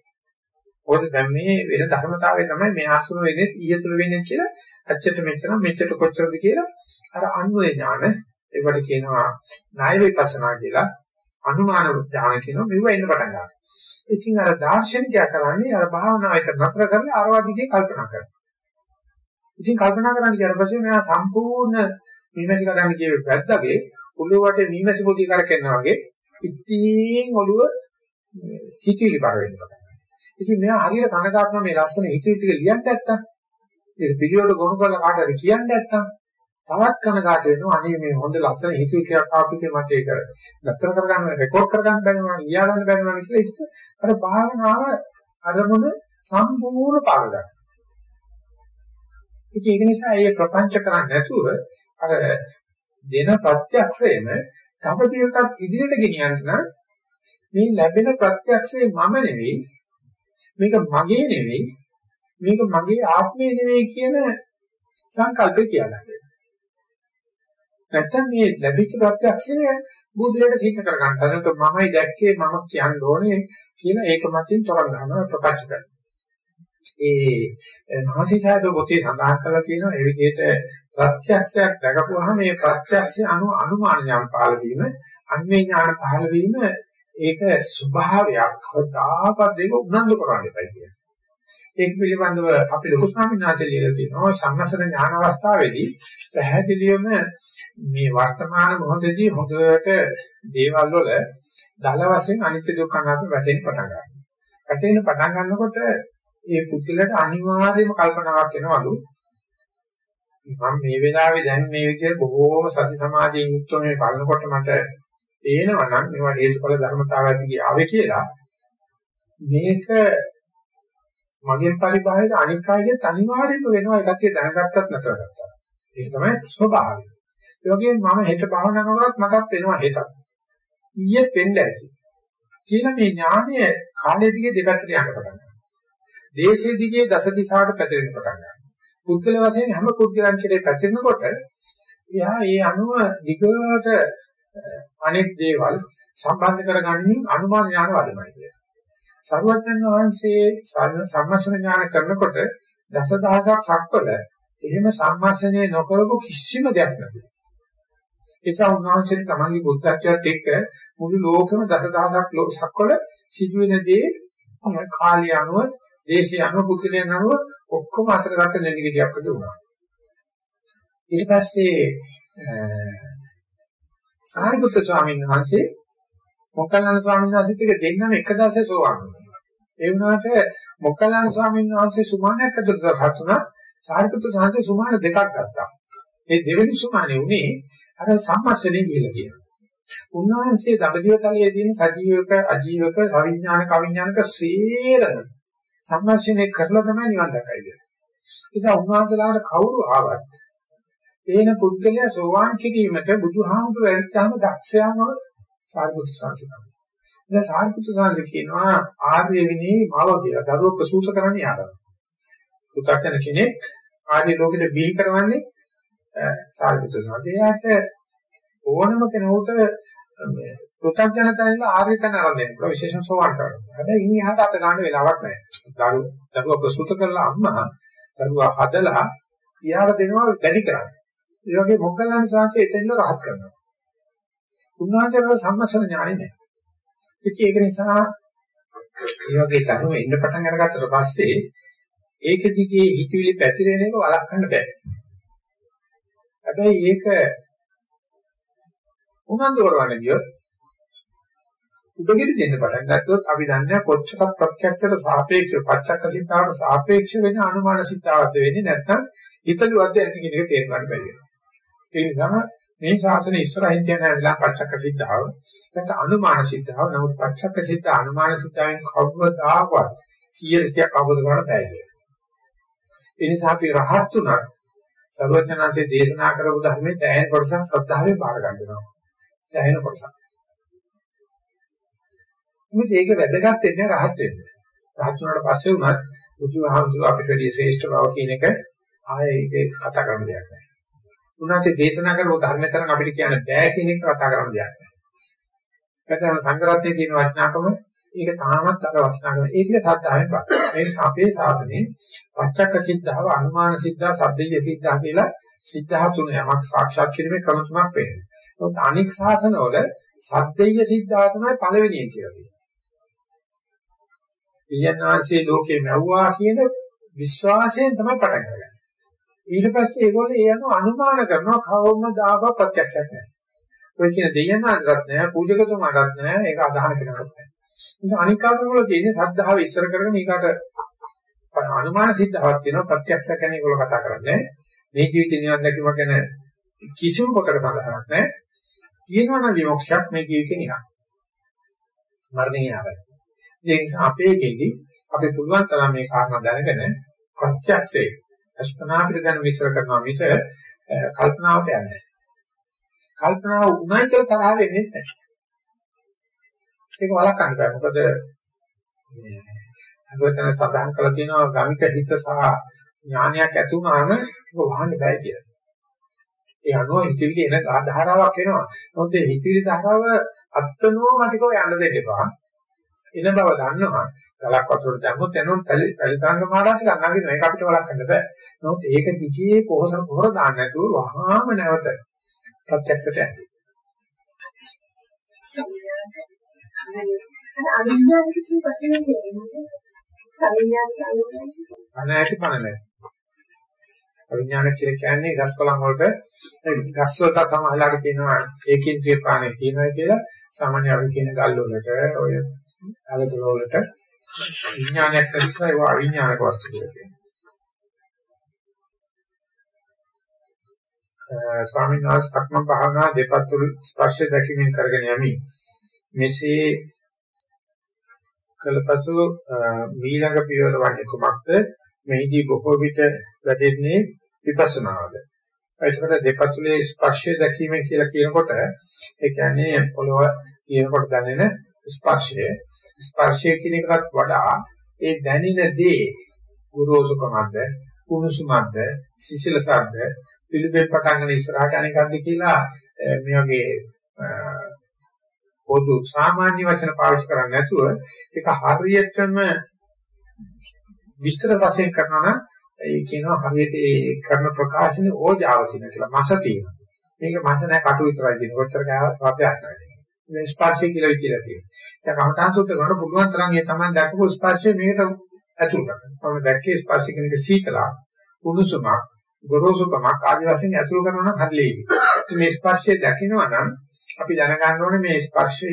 මොකද දැන් මේ වෙන ධර්මතාවය තමයි මේ ආශ්‍රම වෙන්නේ ඊයේ තුල වෙන්නේ කියලා අච්චට මෙච්චර මෙච්චර කොච්චරද කියලා අර අන්වේ ඥාන ඒකට කියනවා ණය විපස්සනා කියලා අනුමාන ඥාන කියනවා මෙව එන්න පටන් ගන්නවා. ඉතින් අර දාර්ශනිකයා කරන්නේ අර භාවනාවක නතර කරලා අරවාදිගේ කල්පනා කරනවා. ඉතින් කල්පනා කරන්න කියන පස්සේ මෙයා සම්පූර්ණ විමසි කරන්න කියේ වැද්දාගේ ඔළුව වටේ මීමැසි පොඩි කරකෙනවා වගේ ඉතින් ඔළුව හිතවිලි බර වෙනවා. ඉතින් මෙයා හරියට කනගාටුන මේ ලස්සන හිතවිලි ටික ලියන්න නැත්තම් ඒක පිළිවෙලට ගොනු කරලා කාටද කියන්නේ නැත්තම් තවත් කනගාටු වෙනවා අනේ මේ හොඳ ලස්සන හිතවිලි ටිකක් ආපිටේ මට ඒක නතර කරගන්න රෙකෝඩ් කරගන්න බැරිනවා ලියා ගන්න බැරිනවා කියලා ඉතින් අර භාවනාව අරමුණ සම්පූර්ණ පාගගන්න. ඉතින් ඒක නිසා ඒ ප්‍රපංච කරන්නේ නැතුව අර දෙන ප්‍රත්‍යක්ෂයම තව ටිකක් ඉදිරියට ගෙනියන්න නම් මේ ලැබෙන ප්‍රත්‍යක්ෂේ මම නෙවෙයි මේක මගේ නෙවෙයි මේක මගේ ආත්මය නෙවෙයි කියන සංකල්පය කියන්නේ. නැත්තම් මේ ලැබිච්ච ප්‍රත්‍යක්ෂය බුදුරට සිද්ධ කර ගන්න. ඒක මමයි දැක්කේ මම කියන්න ඕනේ කියන ඒක මතින් තරංග ගන්නවා ප්‍රකාශ කරනවා. ඒ මහසිසාරද පොතේ සඳහන් කරලා තියෙනවා ඒ විදිහට ප්‍රත්‍යක්ෂයක් දැකපුවාම මේ ප්‍රත්‍යක්ෂය අනු අනුමාන ඥාන පහළ වීම අන්වේ ඥාන පහළ වීම ඒක ස්වභාවයක් කවදාකවත් ඒක උනන්දු කරන්න එපා කියන්නේ. ඒක පිළිබඳව අපි ලොකු ස්වාමීන් වහන්සේ ලියලා තියෙනවා සම්මසන ඥාන අවස්ථාවේදී පැහැදිලිවම මේ වර්තමාන මොහොතේදී හොඳට දේවල් වල දල වශයෙන් අනිත්‍ය දුක්ඛ අනාත්ම වැටෙන්න පටන් ගන්නවා. වැටෙන්න පටන් ගන්නකොට ඒ පුද්ගලයාට අනිවාර්යයෙන්ම කල්පනාවක් එනවලු මම මේ වෙලාවේ දැන් මේ විදිහට බොහෝම සති සමාධියෙන් යුක්තව මේ බලනකොට මට පේනවා නම් මේවා හේතුඵල ධර්මතාවයන්දී ආවේ කියලා මේක මගෙන් පරිබාහිර අනික් අයගේ අනිවාර්යයෙන්ම වෙනවා ඒකත් දැනගත්තත් නැතරගත්තා. ඒක තමයි ස්වභාවය. ඒ වගේම මම හෙට භාවනා කරනකොට මටත් වෙනවා හෙටත්. ඊයේ වෙන්න ඇති. කියන මේ ඥානය කාලය දිගේ දෙපැත්තට යන්න පටන් ගන්නවා. දේශයේ දිගේ දස දිශාවට පැතිරෙන්න පටන් ගන්නවා. පුද්ගල වශයෙන් හැම පුද්ගලයන් කෙරේ පැතිරෙනකොට එයා ඒ අනුව දිගට අනෙක් දේවල් සම්බන්ධ කරගන්නේ අනුමාන ඥාන වඩනයි කියන්නේ. සරුවත්යන් වහන්සේ සම්මස්න ඥාන කරනකොට දසදහසක් සක්වල එහෙම සම්මස්නයේ නොකරපු කිසිම දෙයක් නැති. ඒසා උන්වහන්සේ තමන්ගේ බුද්ධත්වයට එක්ක මුළු ලෝකෙම දසදහසක් සක්වල සිදුවෙන දේ කාලය අනුව, දේශය අනුව, පුදුලයන් අනුව ඔක්කොම අතර ගන්න නෙලිගියක් වුණා. ඊට පස්සේ සාරිපුත්‍ර ස්වාමීන් වහන්සේ මොකල්ලාන ස්වාමීන් වහන්සේත් එක දෙන්නම එක දවසේ සෝවාන් වුණා. ඒ වුණාට මොකල්ලාන ස්වාමීන් වහන්සේ සුමානයක් ඇතුළත හසුණා සාරිපුත්‍ර ස්වාමීන් සුමාන දෙකක් ගත්තා. ඒ දෙවෙනි සුමානේ උනේ අර සම්මස්සනේ කියලා කියනවා. උන්වහන්සේ දඹදිවතලයේ තියෙන සජීවක අජීවක අවිඥානික අවිඥානික සේරම සම්මස්සනේ කරලා තමයි නිවන් දක්වයි කියන්නේ. ඒක උන්වහන්සේලාට කවුරු ආවත් එන පුද්ගලයා සෝවාන් කිරීමට බුදුහාමුදුරුවෝ ඇවිත්චාම දක්ෂයාම සාරිපුත්‍ර සාංශිකයි. ඉතින් සාරිපුත්‍ර සාංශ කියනවා ආර්ය විනී මව කියලා දරුවෝ ප්‍රසූත කරන්න යාරන. පුතක්කන කෙනෙක් ආර්ය ලෝකෙට බිහි කරවන්නේ සාරිපුත්‍ර සාංශ. එයාට ඕනම කෙනෙකුට මේ පුතක්ජනතයිල ආර්ය තන ආරම්භයෙන් විශේෂම සෝවාන් කරනවා. හැබැයි ඉන්නේ හත අත ගන්න වෙලාවක් නැහැ. දරුවෝ දරුවා ප්‍රසූත කරලා අම්මා දරුවා හදලා ඊයාට දෙනවා වැඩි කරන්නේ. ඒ වගේ මොග්ගලණ සාංශය එතනල රහත් කරනවා. උන්වහන්සේට සම්මසන ඥානෙ නැහැ. ඉතින් ඒක නිසා මේ වගේ ධර්ම එන්න පටන් අරගත්තට පස්සේ ඒක දිගේ හිතවිලි පැතිරෙන එක වළක්වන්න බෑ. හැබැයි ඒක උනන්දු කරවන්න ගියොත් උදගෙඩි දෙන්න පටන් ගත්තොත් අපි දන්නේ කොච්චර ප්‍රත්‍යක්ෂයට සාපේක්ෂව පච්චක්ක සිතාවට සාපේක්ෂ වෙන අනුමාන සිතාවද වෙන්නේ නැත්නම් හිතලුවද්ද යන්නේ කියන එක තේරුම් ගන්න බැහැ. ඒ නිසා මේ ශාසනය ඉස්සරහින් තියෙන වෙලා පච්චක්ක සිද්ධාව නැත්නම් අනුමාන සිද්ධාව නමුත් පච්චක්ක සිද්ධ අනුමාන සිද්ධාවෙන් කවදාවත් 100ක් අවබෝධ කරගන්න බෑ කියන්නේ. ඒ නිසා අපි රහත් උනත් සර්වඥාන්සේ දේශනා කරපු ධර්මයේ දැයන කොටසක් ශ්‍රද්ධාවෙන් බාර ගන්නවා. දැයන කොටසක්. මොකද ඒක වැදගත් වෙන්නේ රහත් වෙන්නේ. රහත් වුණාට පස්සේ උනත් බුදුහාමුදුරුවෝ අපිට වැඩි ශ්‍රේෂ්ඨ බව කියන එක ආයේ ඒක කතා කරන්න දෙයක් නෑ. උන්වහන්සේ දේශනා කරපු ධර්ම තරම් අපිට කියන්න බෑ කියන එක කතා කරන්න දෙයක් නෑ. නැත්නම් සංගරත්නයේ තියෙන වචනාකම ඒක තාමත් අර වචනාකම ඒක සත්‍යයෙන් බා. මේක අපේ ශාසනයේ පච්චක්ක සිද්ධාව අනුමාන සිද්ධා සබ්දීය සිද්ධා කියලා සිද්ධා තුන යමක් සාක්ෂාත් කිරීමේ ක්‍රම තුනක් වෙන්නේ. ඒත් අනික් ශාසනවල සබ්දීය සිද්ධා තමයි පළවෙනි එක කියලා කියනවා. ඊයන්ාංශයේ ලෝකේ මැව්වා කියන විශ්වාසයෙන් තමයි පටන් ගන්නේ. ඊට පස්සේ ඒගොල්ලෝ ඒ අනුව අනුමාන කරනවා කවමදාක ප්‍රත්‍යක්ෂයක් නැහැ. ඔය කියන දෙයනාගත් නැහැ, පූජකතුමාගත් නැහැ, ඒක අදහන කෙනෙකුත් නැහැ. ඉතින් අනික් කාරණා වල තියෙන සද්ධාව ඉස්සර කරගෙන ඊකට අනුමාන සිද්ධාවක් තියෙනවා ප්‍රත්‍යක්ෂ කෙනෙක් ඒගොල්ලෝ කතා කරන්නේ. මේ ජීවිතේ නිවන් දැකීම ගැන කිසිම පොතක සඳහනක් නැහැ. තියෙනවා නම් විමුක්තියක් මේ ජීවිතේ නිකන්. මරණය ආවයි. ඒ නිසා අපේ එකේදී අපි පුළුවන් තරම් මේ කාරණා දැනගෙන ප්‍රත්‍යක්ෂේ අස්පනා අපිට දැන විශ්ල කරනවා මිස කල්පනාවට යන්නේ නැහැ. කල්පනාව උනායි කියලා තරහ වෙන්නේ නැහැ. ඒක වළක්වන්න බෑ. මොකද මේ අගතන සඳහන් කරලා තියෙනවා ගමික හිත සහ ඥානයක් ඇති වුණාම ඒක වහන්න බෑ කියලා. ඒ අනුව හිතවිලි එන ධාරාවක් එනවා. මොකද හිතවිලි ධාරාව අත්නෝමතිකව යන්න දෙන්න එපා. එන බව දන්නවා. ගලක් වතුර දැම්මොත් එනොත් පරිසංග මාරාට ගන්නාගෙන මේක අපිට වළක්වන්න බෑ. නමුත් ඒක දිගේ කොහොස කොහොර දාන්න නැතුව වහාම නැවත ප්‍රත්‍යක්ෂයට කියන්නේ අනායති පණ අවිඥාන කියලා කියන්නේ ගස් කොළන් වලට ගස් වලට සමහරලාට කියනවා ඒකින්ද්‍රිය ප්‍රාණය තියෙනවා කියලා සාමාන්‍ය අපි කියන ගල් වලට ඔය අලදොල වලට විඥානයක් නිසා ඒවා අවිඥානික වස්තු කියලා කියනවා. ස්වාමීන් වහන්සේ සක්මන් භාවනා දෙපතුල් ස්පර්ශ දැකීමෙන් කරගෙන යමි. මෙසේ කලපසු මීළඟ පියවර වන්නේ කුමක්ද? මෙහිදී බොහෝ විට වැදෙන්නේ විපස්සනාවද? ඒකට දෙපතුලේ ස්පර්ශය දැකීම කියලා කියනකොට ඒ කියන්නේ පොළොව කියනකොට දැනෙන ස්පර්ශය. ස්පර්ශය කියන එකකට වඩා ඒ දැනෙන දේ ගුරුසුකමක්ද, කුණුසුමක්ද, සිසිලසක්ද, පිළිබෙත් පටන් ගන්න ඉස්සරහට අනේකක්ද කියලා මේ වගේ පොදු සාමාන්‍ය වචන පාවිච්චි කරන්නේ නැතුව ඒක හරියටම විස්තර වශයෙන් කරනවා නම් ඒ කියනවා හරියට ඒ කරන ප්‍රකාශනේ ඕජාව තියෙන කියලා මාස තියෙනවා. මේක මාස නැහැ කටු විතරයි තියෙන. කොච්චර කාවත් වාපයක් නැහැ. මේ ස්පර්ශය කියලා විචිලා තියෙනවා. දැන් කමඨාන් සූත්‍ර ගන්න පුළුවන් තරම් ඒ තමයි දැකපු ස්පර්ශය මේකට ඇතුල් කරනවා. මම දැක්කේ ස්පර්ශ කියන එක සීතලක්, උණුසුමක්, ගොරෝසුකමක් ආදී වශයෙන් ඇතුල් කරනවා නම් හරි ලේසි. මේ ස්පර්ශය දකිනවා නම් අපි දැනගන්න ඕනේ මේ ස්පර්ශය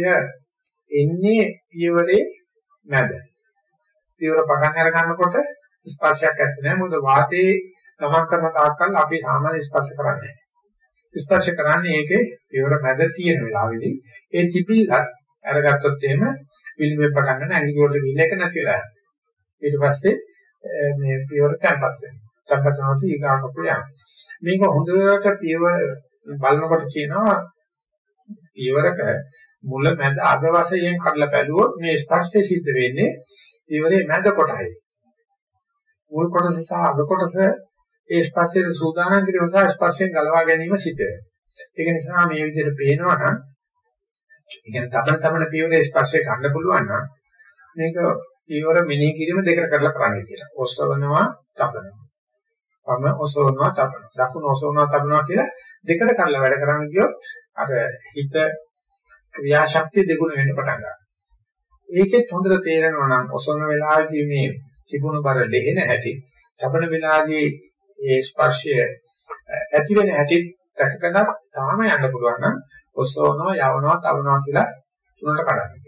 එන්නේ පියවරේ මැද. පියවර පටන් අර ගන්නකොට ස්පර්ශයක් ඇත්තේ නැහැ. මොකද වාතයේ ගමන් කරන තාක්කල් අපි සාමාන්‍ය ස්පර්ශ කරන්නේ නැහැ. ස්පර්ශ කරන්නේ ඒකේ පියවර මැද තියෙන වෙලාවෙදී ඒ තිබිලත් අරගත්තොත් එහෙම පිළිමේ පටන් ගන්න ඇඟිලි වලට ගිහිල්ලා එක නැතිලා යනවා. ඊට පස්සේ මේ පියවර තැම්පත් වෙනවා. තැම්පත් වෙනවා ඊගාකට යනවා. මේක හොඳට පියවර බලනකොට කියනවා පියවරක මුල මැද අග වශයෙන් කඩලා බැලුවොත් මේ ස්පර්ශය සිද්ධ වෙන්නේ පියවරේ මැද කොටයි. මුල් කොටස සහ අග කොටස ඒ ස්පර්ශයේ සූදානම් කිරීම සහ ස්පර්ශයෙන් ගලවා ගැනීම සිද්ධ වෙනවා. ඒක නිසා මේ විදිහට පේනවා නම් ඉතින් තබන තබන පියවරේ ස්පර්ශය ගන්න පුළුවන් නම් මේක පියවර මෙනෙහි කිරීම දෙකට කරලා කරන්න කියලා. ඔසවනවා, තබනවා. වම ඔසවනවා, තබනවා. දකුණ ඔසවනවා, තබනවා කියලා දෙකට කරලා වැඩ කරන්න ගියොත් අර හිත ක්‍රියාශක්තිය දෙගුණ වෙන්න පටන් ගන්නවා. ඒකෙත් හොඳට තේරෙනවා නම් ඔසවන වෙලාවේදී මේ තිබුණු බර දෙහෙන හැටි, තබන වෙලාවේදී ඒ ස්පර්ශය ඇති වෙන හැටි දැකගෙන තාම යන්න පුළුවන් නම් ඔසවනවා, යවනවා, තබනවා කියලා තුනට කඩන්න.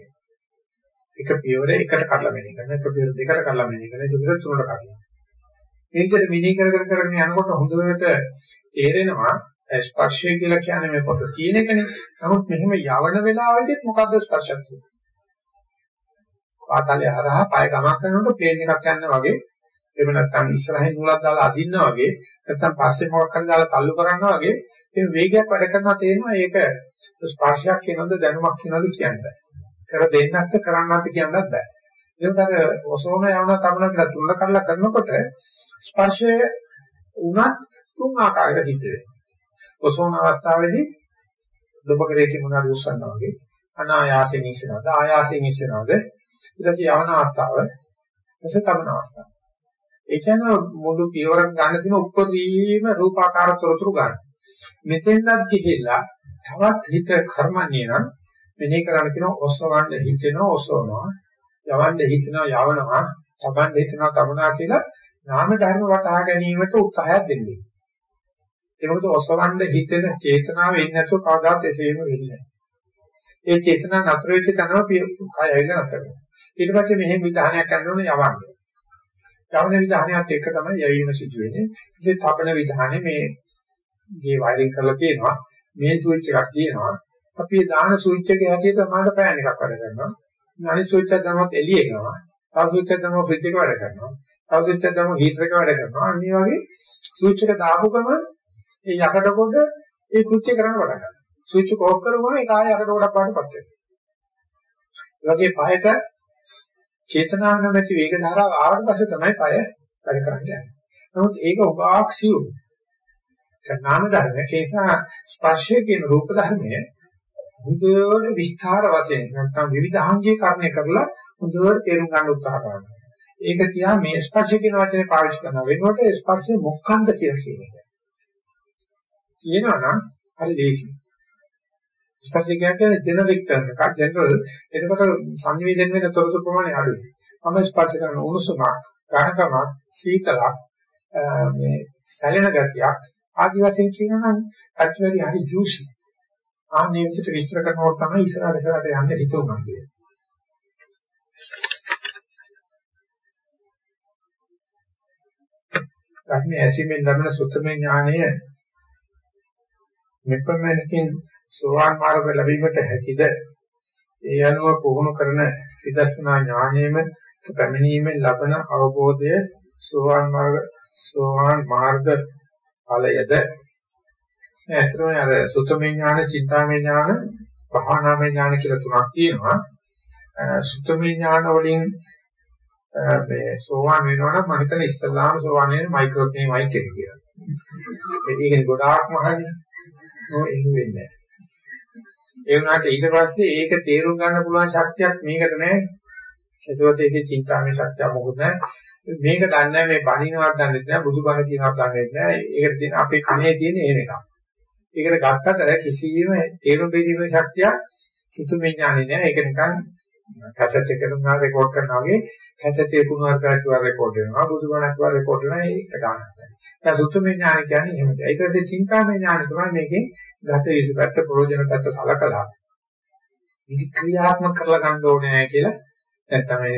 එක පියවර එකට කඩලා මෙනි කරන, එක පියවර දෙකට කඩලා මෙනි කරන, එක පියවර තුනට කඩලා. මේ විදිහට මෙනි කර කර කරගෙන යනකොට හොඳට තේරෙනවා ස්පර්ශය කියලා කියන්නේ මේ පොත තියෙන එකනේ. නමුත් මෙහෙම යවන වෙලාවෙදිත් මොකද්ද ස්පර්ශයක් කියන්නේ? පාතලේ හරහා පය ගමන් කරනකොට ප්ලේන් එකක් යනවා වගේ එහෙම නැත්නම් ඉස්සරහින් නූලක් දාලා අදින්නා වගේ නැත්නම් පස්සේ මොකක් හරි දාලා තල්ලු කරනවා වගේ මේ වේගයක් වැඩ කරනවා තේරෙනවා ඒක ස්පර්ශයක් කියනවද දැනුමක් කියනවද කියන්නේ. කර දෙන්නත් කරන්නත් කියන්නත් බෑ. ඒකට අර ඔසෝන යවන තමන කියලා තුන කරලා කරනකොට ස්පර්ශය උනත් තුන් ආකාරයක සිද්ධ වෙනවා. ඔසෝන අවස්ථාවේදී දුබකරේකින් මොනවාරි උස්සනවා වගේ අනායාසයෙන් ඉස්සනවාද ආයාසයෙන් ඉස්සනවාද ඊට පස්සේ යවන අවස්ථාව ඊට තමන අවස්ථාව. ඒ කියන්නේ මුළු පියවරක් ගන්න තියෙන උප්පරීම රූපාකාර තොරතුරු ගන්න. මෙතෙන්වත් ගිහිල්ලා තවත් හිත කර්මන්නේ නම් මෙනේ කරන්න කියන ඔසවන්න හිතෙනවා ඔසවනවා යවන්න හිතනවා යවනවා තබන්න හිතනවා තබනවා කියලා නාම ධර්ම වටහා ගැනීමට උත්සාහයක් දෙන්නේ. ඒක මොකද ඔසවන්න හිතෙන චේතනාව එන්නේ නැතුව කවදාත් එසේම වෙන්නේ නැහැ. ඒ චේතනාව නතර වෙච්ච තැනම කය ඇවිල්ලා නතර වෙනවා. ඊට පස්සේ මෙහෙම විධානයක් කරනෝනේ යවන්න. යවන විධානයත් එක්ක තමයි යැවීම සිදු වෙන්නේ. ඉතින් තබන විධානේ මේ ගේ වයරින් කරලා තියෙනවා. මේ ස්විච් එකක් තියෙනවා. අපි දාන ස්විච් එකේ හැටියට තමයි පෑන් එකක් වැඩ කරනවා. අනිත් ස්විච් එක තමයි එළිය එනවා. තව ස්විච් එක තමයි ෆ්‍රිජ් එක වැඩ කරනවා. තව ස්විච් එක තමයි හීටර් එක වැඩ කරනවා. අනිත් වගේ ස්විච් එක දාපු ගමන් ඒ යකඩ කොට ඒ කෘත්‍ය කරන්න පටන් ගන්නවා. ස්විච් එක ඕෆ් කරපුවම ඒක ආයෙ යකඩ කොටක් පාටපත් වෙනවා. ඒ වගේ පහයට චේතනාව නැති වේග ධාරාව ආවට පස්සේ තමයි පය වැඩ කරන්නේ. නමුත් ඒක උපාක් සියුම්. නාම ධර්ම කේසා ස්පර්ශය කියන රූප ධර්මය හොඳට විස්තර වශයෙන් නැත්නම් විවිධාංගීකරණය කරලා හොඳට තේරුම් ගන්න උත්සාහ කරනවා. ඒක තියා මේ ස්පර්ශ කියන වචනේ පාවිච්චි කරන වෙනකොට ස්පර්ශය මොකක්ද කියලා කියන්නේ. කියනවා නම් හරි ලේසි. ස්පර්ශය කියන්නේ ජෙනරික් ටර්ම් එකක් ජෙනරල්. එතකොට සංවේදනය වෙන තොරතුරු ප්‍රමාණය අඩුයි. මම ස්පර්ශ කරන උණුසුමක්, ඝනකමක්, සීතලක්, මේ සැලෙන ගතියක් ආදි වශයෙන් කියනවා නම් ඇක්චුවලි හරි ජූසි. ආන්නේ විදිහට විස්තර කරනකොට තමයි ඉස්සරහට ඉස්සරහට යන්න හිතුවමන් කියන්නේ. ධර්මයේ ඇසීමෙන් ලැබෙන සුත්තමේ ඥානය මෙපමණකින් සෝවාන් මාර්ග ලැබීමට හැකිද ඒ අනුව පුහුණු කරන විදර්ශනා ඥානයේම පැමිණීමෙන් ලබන අවබෝධය සෝවාන් මාර්ග සෝවාන් මාර්ග ඵලයද ඇත්තටම අර සුතමේ ඥාන, චින්තාමේ ඥාන, පහනාමේ ඥාන කියලා තුනක් තියෙනවා. සුතමේ ඥාන වලින් මේ සෝවාන් වෙනවා නම් මම හිතන ඉස්සල්ලාම සෝවාන් වෙන්නේ මයික්‍රෝ නේ මයික් එක කියලා. ඒකනේ ගොඩාක් මහන්නේ. ඔය ඒක වෙන්නේ ඒ වුණාට ඊට පස්සේ ඒක තේරුම් ගන්න පුළුවන් ශක්තියක් මේකට නැහැ. ඒකෝට ඒකේ චින්තාමය ශක්තිය මොකුත් නැහැ. මේක දන්නේ මේ බණිනවත් දන්නේ නැහැ, බුදුබණ කියනවත් දන්නේ නැහැ. ඒකට තියෙන අපේ කනේ තියෙන ඒ එක. ඒකට ගත්තට කිසියම් තේරුම් බෙදීමේ ශක්තිය සුතුමේ ඥානෙ නැහැ. ඒක නිකන් කැසට් එකකට උනා රෙකෝඩ් කරනවා වගේ කැසට් එක පුනර් කරලා රෙකෝඩ් වෙනවා. බුදුබණක් වල රෙකෝඩ් වෙනවා. ඒක ගන්නත් දැන් සුත්තමේ ඥාන කියන්නේ එහෙමද? ඒකද චින්තාමය ඥාන තමයි මේකෙන් ගත යුතු පැත්ත ප්‍රයෝජන පැත්ත සලකලා. මේක ක්‍රියාත්මක කරලා ගන්න ඕනේ කියලා දැන් තමයි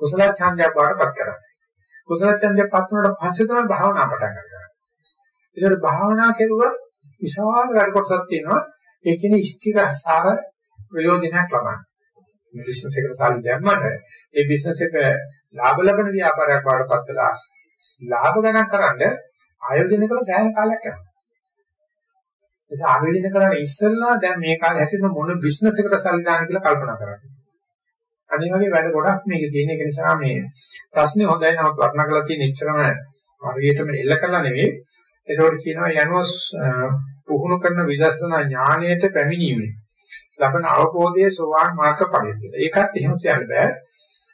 කුසල ඡන්දය පාඩපත් කරන්නේ. කුසල ඡන්දය පත් වුණාට පස්සේ තමයි භාවනා පටන් ගන්න. ඒකට භාවනා කෙරුවා විශාල වැඩ කොටසක් තියෙනවා. ඒ කියන්නේ ස්ථිර සාර ප්‍රයෝජනයක් ලබන්න. බිස්නස් එකට සල්ලි දැම්මට ඒ බිස්නස් එක ලාභ ලබන ව්‍යාපාරයක් වඩපත් වෙලා ලාභ ගණන් කරන්ඩ ආයෝජනය කළ සෑහෙන කාලයක් යනවා. ඒක ආයෝජනය කරන්න ඉස්සෙල්ලා දැන් මේ කාලේ හැදෙන මොන බිස්නස් එකට සල්ලි දාන්න කියලා කල්පනා කරන්න. අනිත් වගේ වැඩ ගොඩක් මේකේ තියෙන එක නිසා මේ ප්‍රශ්නේ හොඳයි නමුත් වර්ණනා කරලා තියෙන ඉච්චරම හරියටම එල්ල කළා නෙවෙයි. ඒකෝට කියනවා යනොස් පුහුණු කරන විදර්ශනා ඥාණයට පැමිණීමේ ලබන අවබෝධයේ සෝවාන් මාර්ග ඵලය කියලා. ඒකත් එහෙම කියන්න බෑ.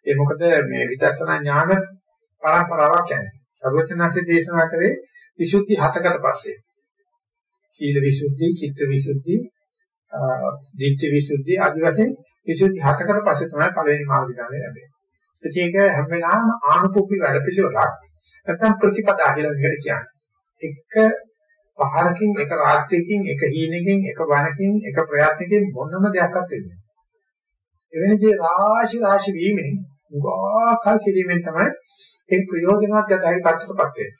ඒ මොකද මේ විදර්ශනා ඥාන පරම්පරාවක් යන්නේ. සර්වඥාන්සේ දේශනා කරේ විසුද්ධි හතකට පස්සේ. සීල විසුද්ධි, චිත්ත විසුද්ධි, ධිට්ඨි විසුද්ධි ආදි වශයෙන් විසුද්ධි හතකට පස්සේ තමයි පළවෙනි මාර්ග ඥානය ලැබෙන්නේ. ඒක හැම වෙලාවෙම ආනුකූපී වැඩ පිළිවෙලක්. නැත්නම් ප්‍රතිපදා කියලා විදිහට කියන්නේ. එක පහරකින් එක රාත්‍රියකින් එක හීනකින් එක වණකින් එක ප්‍රයත්නකින් මොනම දෙයක්වත් වෙන්නේ නැහැ. එවැනි දේ රාශි රාශි වීමෙන් උගාකල් කිරීමෙන් තමයි ඒ ප්‍රයෝජනවත් ගතයි කටටපත් වෙන්නේ.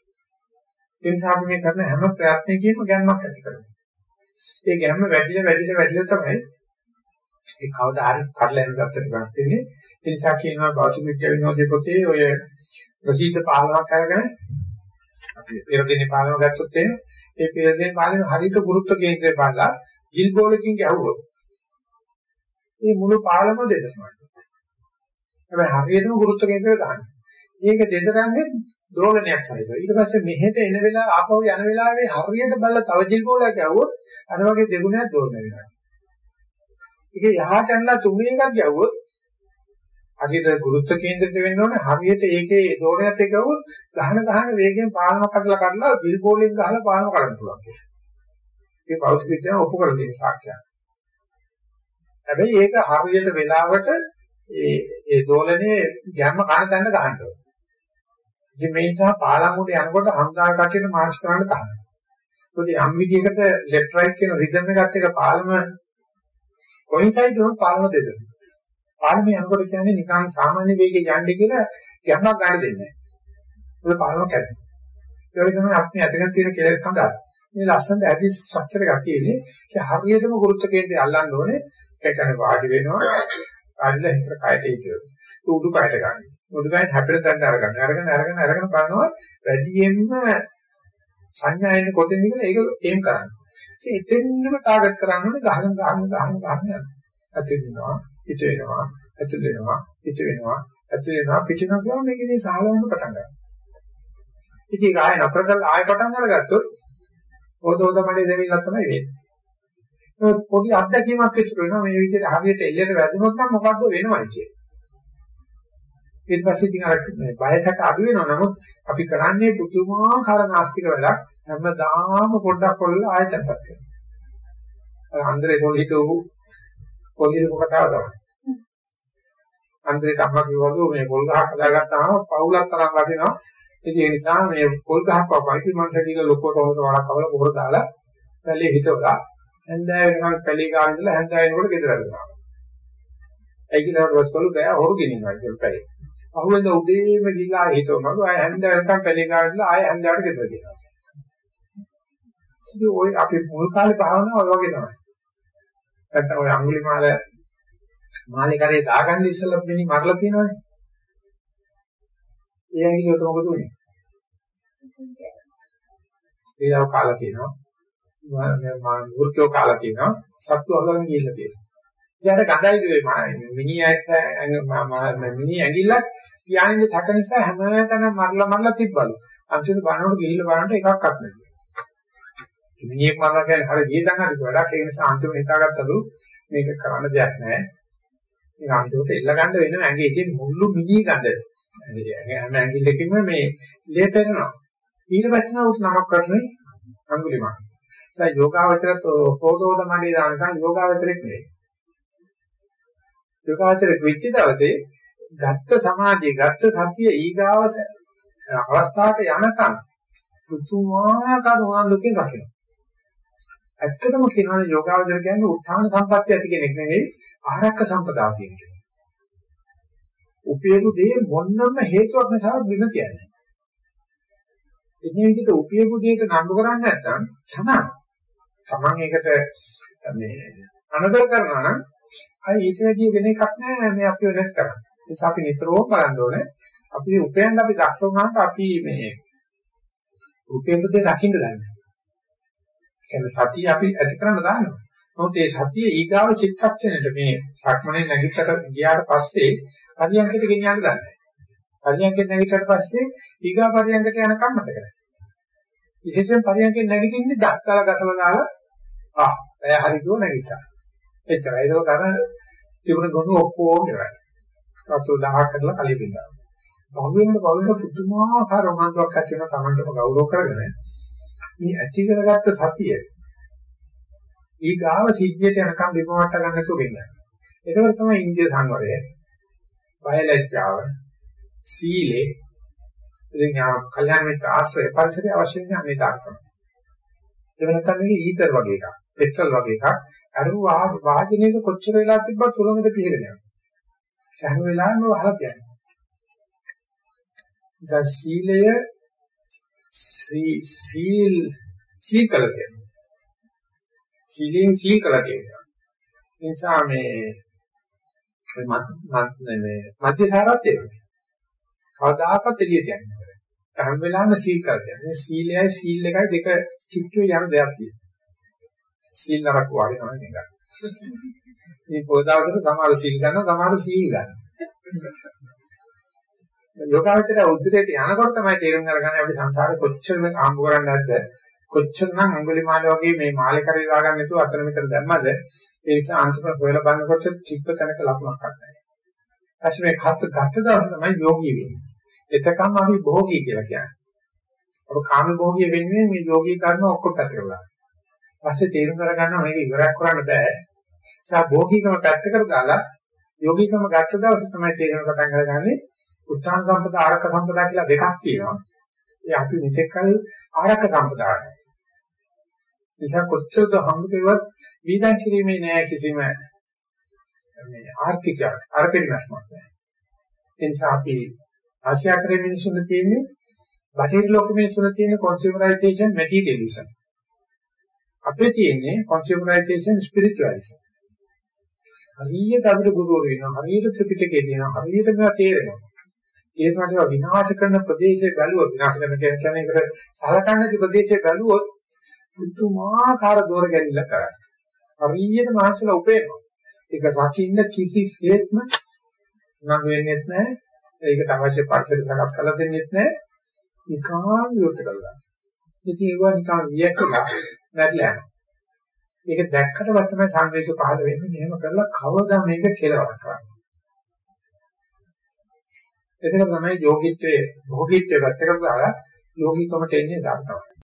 ඒ නිසා අපි මේ කරන හැම ප්‍රයත්නයකින්ම ගැම්මක් ඇති කරනවා. ඒ ගැම්ම වැඩිලා වැඩිලා වැඩිලා තමයි ඒ කවදා හරි කඩලා යන ගත්තට පස්සේ වෙන්නේ. ඒ නිසා කියනවා භෞතික විද්‍යාව විනෝදේ පොතේ ඔය ප්‍රසිද්ධ පාලනයක් අරගෙන අපි පෙර දිනේ පාලනය ගත්තොත් එහෙනම් ඒ පෙර දිනේ පාලනය හරියට ගුරුත්ව කේන්ද්‍රය බලලා ජිල් බෝලකින් ගැහුවොත් මේ මුළු පාලම දෙදසමයි. හැබැයි හරියටම ගුරුත්ව කේන්ද්‍රය ගන්න. මේක දෙදරන්නේ දෝලනයක් සහිතව. ඊට පස්සේ මෙහෙට එන වෙලාව ආපහු යන වෙලාවේ හරියට බලලා තව ජිල් බෝලයක් ගැහුවොත් අර වගේ දෙගුණයක් දෝලනය වෙනවා. ඒක යහට යනලා තුන්වෙනි එකක් ගැහුවොත් හරියට ගුරුත්ව කේන්ද්‍රයට වෙන්න ඕනේ හරියට ඒකේ දෝරණයත් එක්ක වුත් ගහන ගහන වේගයෙන් පාලම කඩලා කඩලා බිල් බෝලෙන් ගහලා පාලම කඩන්න පුළුවන්. ඒක භෞතික විද්‍යාව ඔප්පු කරලා තියෙන සාක්ෂියක්. හැබැයි ඒක හරියට වෙලාවට ඒ ඒ දෝලනේ යන්න කන තැන්න ගහන්න ඕනේ. ඉතින් මේ නිසා පාලම් උඩ යනකොට හංගා කටියට මාර්ච් කරන්න තහනවා. මොකද යම් විදියකට ලෙෆ්ට් රයිට් කියන රිද්ම් එකත් එක්ක පාලම කොයින්සයිඩ් වුණොත් පාලම දෙදෙනවා. පාලමේ යනකොට කියන්නේ නිකන් සාමාන්‍ය වේගයෙන් යන්නේ කියලා යමක් ගන්න දෙන්නේ නැහැ. ඒක පාලම කැඩෙනවා. ඒ වගේ තමයි අපි අතගෙන තියෙන කෙලෙස් කඳා. මේ ලස්සනට ඇටි ස්ට්‍රක්චර් එකක් තියෙන්නේ. ඒක හරියටම ගුරුත්ව කේන්ද්‍රය අල්ලන්න ඕනේ. ඒ කියන්නේ වාඩි වෙනවා. වාඩිලා හිතට කයට ඉතිරෙනවා. ඒ උඩු කයට ගන්න. උඩු කයට හැපෙන තැනට අරගන්න. අරගෙන අරගෙන අරගෙන බලනවා වැඩියෙන්ම සංඥාවෙන් කොතෙන්ද කියලා ඒක එම් කරන්න. ඒ එතෙන්නම ටාගට් කරන්න ඕනේ ගහන ගහන ගහන ගහන යනවා. ඇතිවෙනවා පිට වෙනවා ඇතුල් වෙනවා පිට වෙනවා ඇතුල් වෙනවා පිට වෙනවා කියනවා මේකේ සාහලවන්න පටන් ගන්නවා. ඉතින් ඒක ආයෙ නතර කරලා ආයෙ පටන් අරගත්තොත් ඕදෝද මඩේ දෙවිලක් තමයි වෙන්නේ. ඒක පොඩි අත්දැකීමක් ඉතුරු වෙනවා මේ විදිහට හරියට එල්ලේට වැදුනොත් නම් මොකද්ද වෙනවයි කියන්නේ. ඊට පස්සේ ඉතින් අර බයසක අඩු වෙනවා නමුත් අපි කරන්නේ පුදුමාකාර නාස්තික වැඩක් හැමදාම පොඩ්ඩක් කොල්ල ආයතනයක් කරනවා. අර අන්දරේ කොල්ල හිටවපු කොල්ලේ කතාව තමයි. අන්දරේ අම්මා කිව්වලු මේ පොල් ගහක් හදාගත්තාම පවුලක් තරම් වටිනවා. ඉතින් ඒ නිසා මේ පොල් ගහක් වපයිති මනුෂ්‍ය කියලා ලොකුවට හොත වලක් කවල පොර දාලා පැලේ හිටවලා හැන්දෑව වෙනකන් පැලේ ගාන ඉඳලා හැන්දෑව වෙනකොට ගෙදර යනවා. ඒ කියලා රොස්කොලු බෑ හොරු ගෙනිනවා කියලා පැලේ. අහුවෙන්ද උදේම ගිහලා හිටවනලු ආය හැන්දෑව වෙනකන් පැලේ ගාන ඉඳලා ආය හැන්දෑවට ගෙදර ගෙනවා. ඉතින් ඔය අපි මුල් කාලේ භාවනාව ඔය වගේ තමයි. නැත්නම් ඔය අඟුලිමාල මාළේ කරේ දාගන්න ඉස්සෙල්ලා මිනි මරලා තියෙනවනේ. ඒ ඇඟිල්ලට මොකද උනේ? ඊළඟ කාලා තියෙනවා. මම වෘත්තෝ කාලා තියෙනවා. සත්තු අල්ලගෙන ගිහිල්ලා තියෙනවා. ඉතින් ගඳයි කිව්වේ මිනි ඇස් මිනි ඇඟිල්ලක් තියාගෙන සැක නිසා හැමතැනම මරලා මරලා තිබ්බලු. අන්තිමට බලනකොට ගිහිල්ලා බලනකොට එකක්වත් නැහැ. මිනිහෙක් මරනවා කියන්නේ හරිය දීදන් හරි වැඩක් ඒ නිසා අන්තිමට හිතාගත්තලු මේක කරන්න දෙයක් නැහැ. මේක අන්තිමට එල්ල ගන්න වෙන ඇඟේ ඉතින් මුළු මිනි ගඳ. හැම ඇඟිල්ලකින්ම මේ ලේ පෙරනවා. ඊට පස්සේ නම් උත් නමක් කරන්නේ අඟුලිමාල. ඒ යෝගාවචරත් හෝදෝද මණ්ඩේ දානකන් යෝගාවචරෙක් නෙවෙයි. යෝගාවචරෙක් වෙච්ච දවසේ ගත්ත සමාධිය ගත්ත සතිය ඊගාව අවස්ථාවට යනකම් පුතුමාකාර උනන්දුකින් රකින්න. ඇත්තටම කියනවා යෝගාවචර කියන්නේ උත්හාන සම්පත්‍ය ඇති කෙනෙක් නෙවෙයි ආරක්ක සම්පදා කියන කෙනෙක්. උපයපු දේ මොන්නම හේතුවක් නිසා වින කියන්නේ. එන්නේ විදිහට උපයපු දෙයට නඩු කරන්නේ නැත්නම් තමයි. Taman එකට මේ අනදර කරනවා නම් අය ඊට වැඩිය වෙන එකක් නෑ මේ අපි වෙනස් කරන්නේ. ඒ නිසා අපි නිතරම බලන්න ඕනේ අපි උපයන්න අපි දක්ෂ වුණාට අපි මේ උපයපු දේ දකින්න දන්නේ. කියන්නේ සතිය අපි ඇති කරන්න දානවා. නමුත් ඒ සතිය ඊගාව චිත්තක්ෂණයට මේ සක්මනේ නැගිටට ගියාට පස්සේ පරියන්කයට ගෙනියන්න දන්නේ නැහැ. පරියන්කෙන් නැගිටට පස්සේ ඊගා පරියන්කට යනකම් මතක නැහැ. විශේෂයෙන් පරියන්කෙන් නැගිටින්නේ දක්කල ගසලා දාලා ආ එයා හරි දුව නැගිට්ටා. එච්චරයි. ඒක තමයි තිබුණ ගොනු ඔක්කොම ඉවරයි. සතු 1000 කරලා කලින් බින්දා. බහුවෙන්න බහුවෙන්න පුදුමාකාර උනන්දුවක් ඇති වෙන තමන්ටම ගෞරව කරගෙන මේ ඇති කරගත්ත සතිය ඊගාව සිද්ධියට යනකම් විපවට්ට ගන්න නැතුව වෙන්නේ. ඒකවල තමයි ඉන්දිය සංවරය, බයලජ්ජාව, සීලේ ඉතින් යා කල්යාණ මිත්‍ර ආශ්‍රය පරිසරය අවශ්‍ය නැහැ මේ දාර්ශනික. ඒ වෙනතම මේ ඊතර වගේ එකක්, පෙට්‍රල් වගේ එකක් අරුවා වාහනයක කොච්චර වෙලා තිබ්බත් උලඟට පිහගෙන යනවා. හැම වෙලාවෙම වහලා තියනවා. ඉතින් සීලය සීල් සීකල කියනවා. සීලෙන් සීකල කියනවා. ඒ නිසා මේ මේ මධ්‍යධාරත් එන්නේ. කවදාකවත් එළියට යන්නේ නැහැ. හැම වෙලාවෙම සීල් කරන්නේ. සීලයයි සීල් එකයි දෙක කිට්ටුවේ යන දෙයක් තියෙනවා. සීල් නරක වගේ තමයි නේද? මේ පොදවසට සමහර සීල් ගන්නවා සමහර සීල් ගන්නවා. යෝගාවචරය උද්දේශයට යනකොට තමයි තේරුම් අරගන්නේ අපි සංසාරේ කොච්චර ආම්බ කරන්නේ නැද්ද කොච්චරනම් අඟුලිමාල වගේ මේ මාලේ කරේ දාගන්න නැතුව අතන මෙතන දැම්මද ඒ නිසා අන්තිමට හොයලා බලනකොට චිත්ත තැනක ලකුණක් නැහැ. ඊපස්සේ මේ කත් ගත්ත දවස තමයි යෝගී වෙන්නේ. එතකම් අපි භෝගී කියලා කියන්නේ. අප කාම භෝගී වෙන්නේ මේ යෝගී කර්ම ඔක්කොම පැත්තකට පස්සේ තේරුම් කරගන්නවා මේක ඉවරක් කරන්න බෑ. ඒ භෝගීකම පැත්තකට දාලා යෝගීකම ගත්ත දවසේ තමයි තේරෙන පටන් අරගන්නේ උත්සාහ සම්පදා ආරක්ක සම්පදා කියලා දෙකක් තියෙනවා. ඒ අපි මෙතෙක් කල ආරක්ක සම්පදාය. නිසා කොච්චරද හම්බ කරුවත් වීදන් කිරීමේ නෑ කිසිම මේ ආර්ථිකයක් අරපෙන්නස්මක් නෑ. ඒ නිසා අපි ආසියාකරේ මිනිසුන් තියෙන්නේ බටහිර ලෝක මිනිසුන් තියෙන්නේ consumerization materialism. අපේ තියෙන්නේ consumerization spiritualism. හරියට අපිට ගුරුවරු වෙනවා හරියට ත්‍රිපිටකේ තියෙනවා හරියට මේවා තේරෙනවා. ඒකට ඒවා විනාශ කරන ප්‍රදේශය බැලුවොත් විනාශ කරන කියන්නේ ඒකට සලකන්නේ ප්‍රදේශය බැලුවොත් පුදුමාකාර දෝර ගැලිල්ල කරන්නේ. හරියට මහන්සිලා උපේනවා. ඒක රකින්න කිසිසේත්ම නම් වෙන්නේ නැහැ. ඒකට අවශ්‍ය පරිසර සකස් කරලා දෙන්නේ නැහැ. නිකන් විවෘත කරලා. ඉතින් ඒවා නිකන් වියකලා නැట్లా යනවා. මේක දැක්කට පස්සේ සංවේග පහළ වෙන්නේ මෙහෙම කරලා කවදා මේක කෙලවර කරන්නේ. එතන තමයි යෝගීත්වයේ භෝගීත්වයේ පැත්තකට දාලා යෝගීකමට එන්නේ දාර්ථව.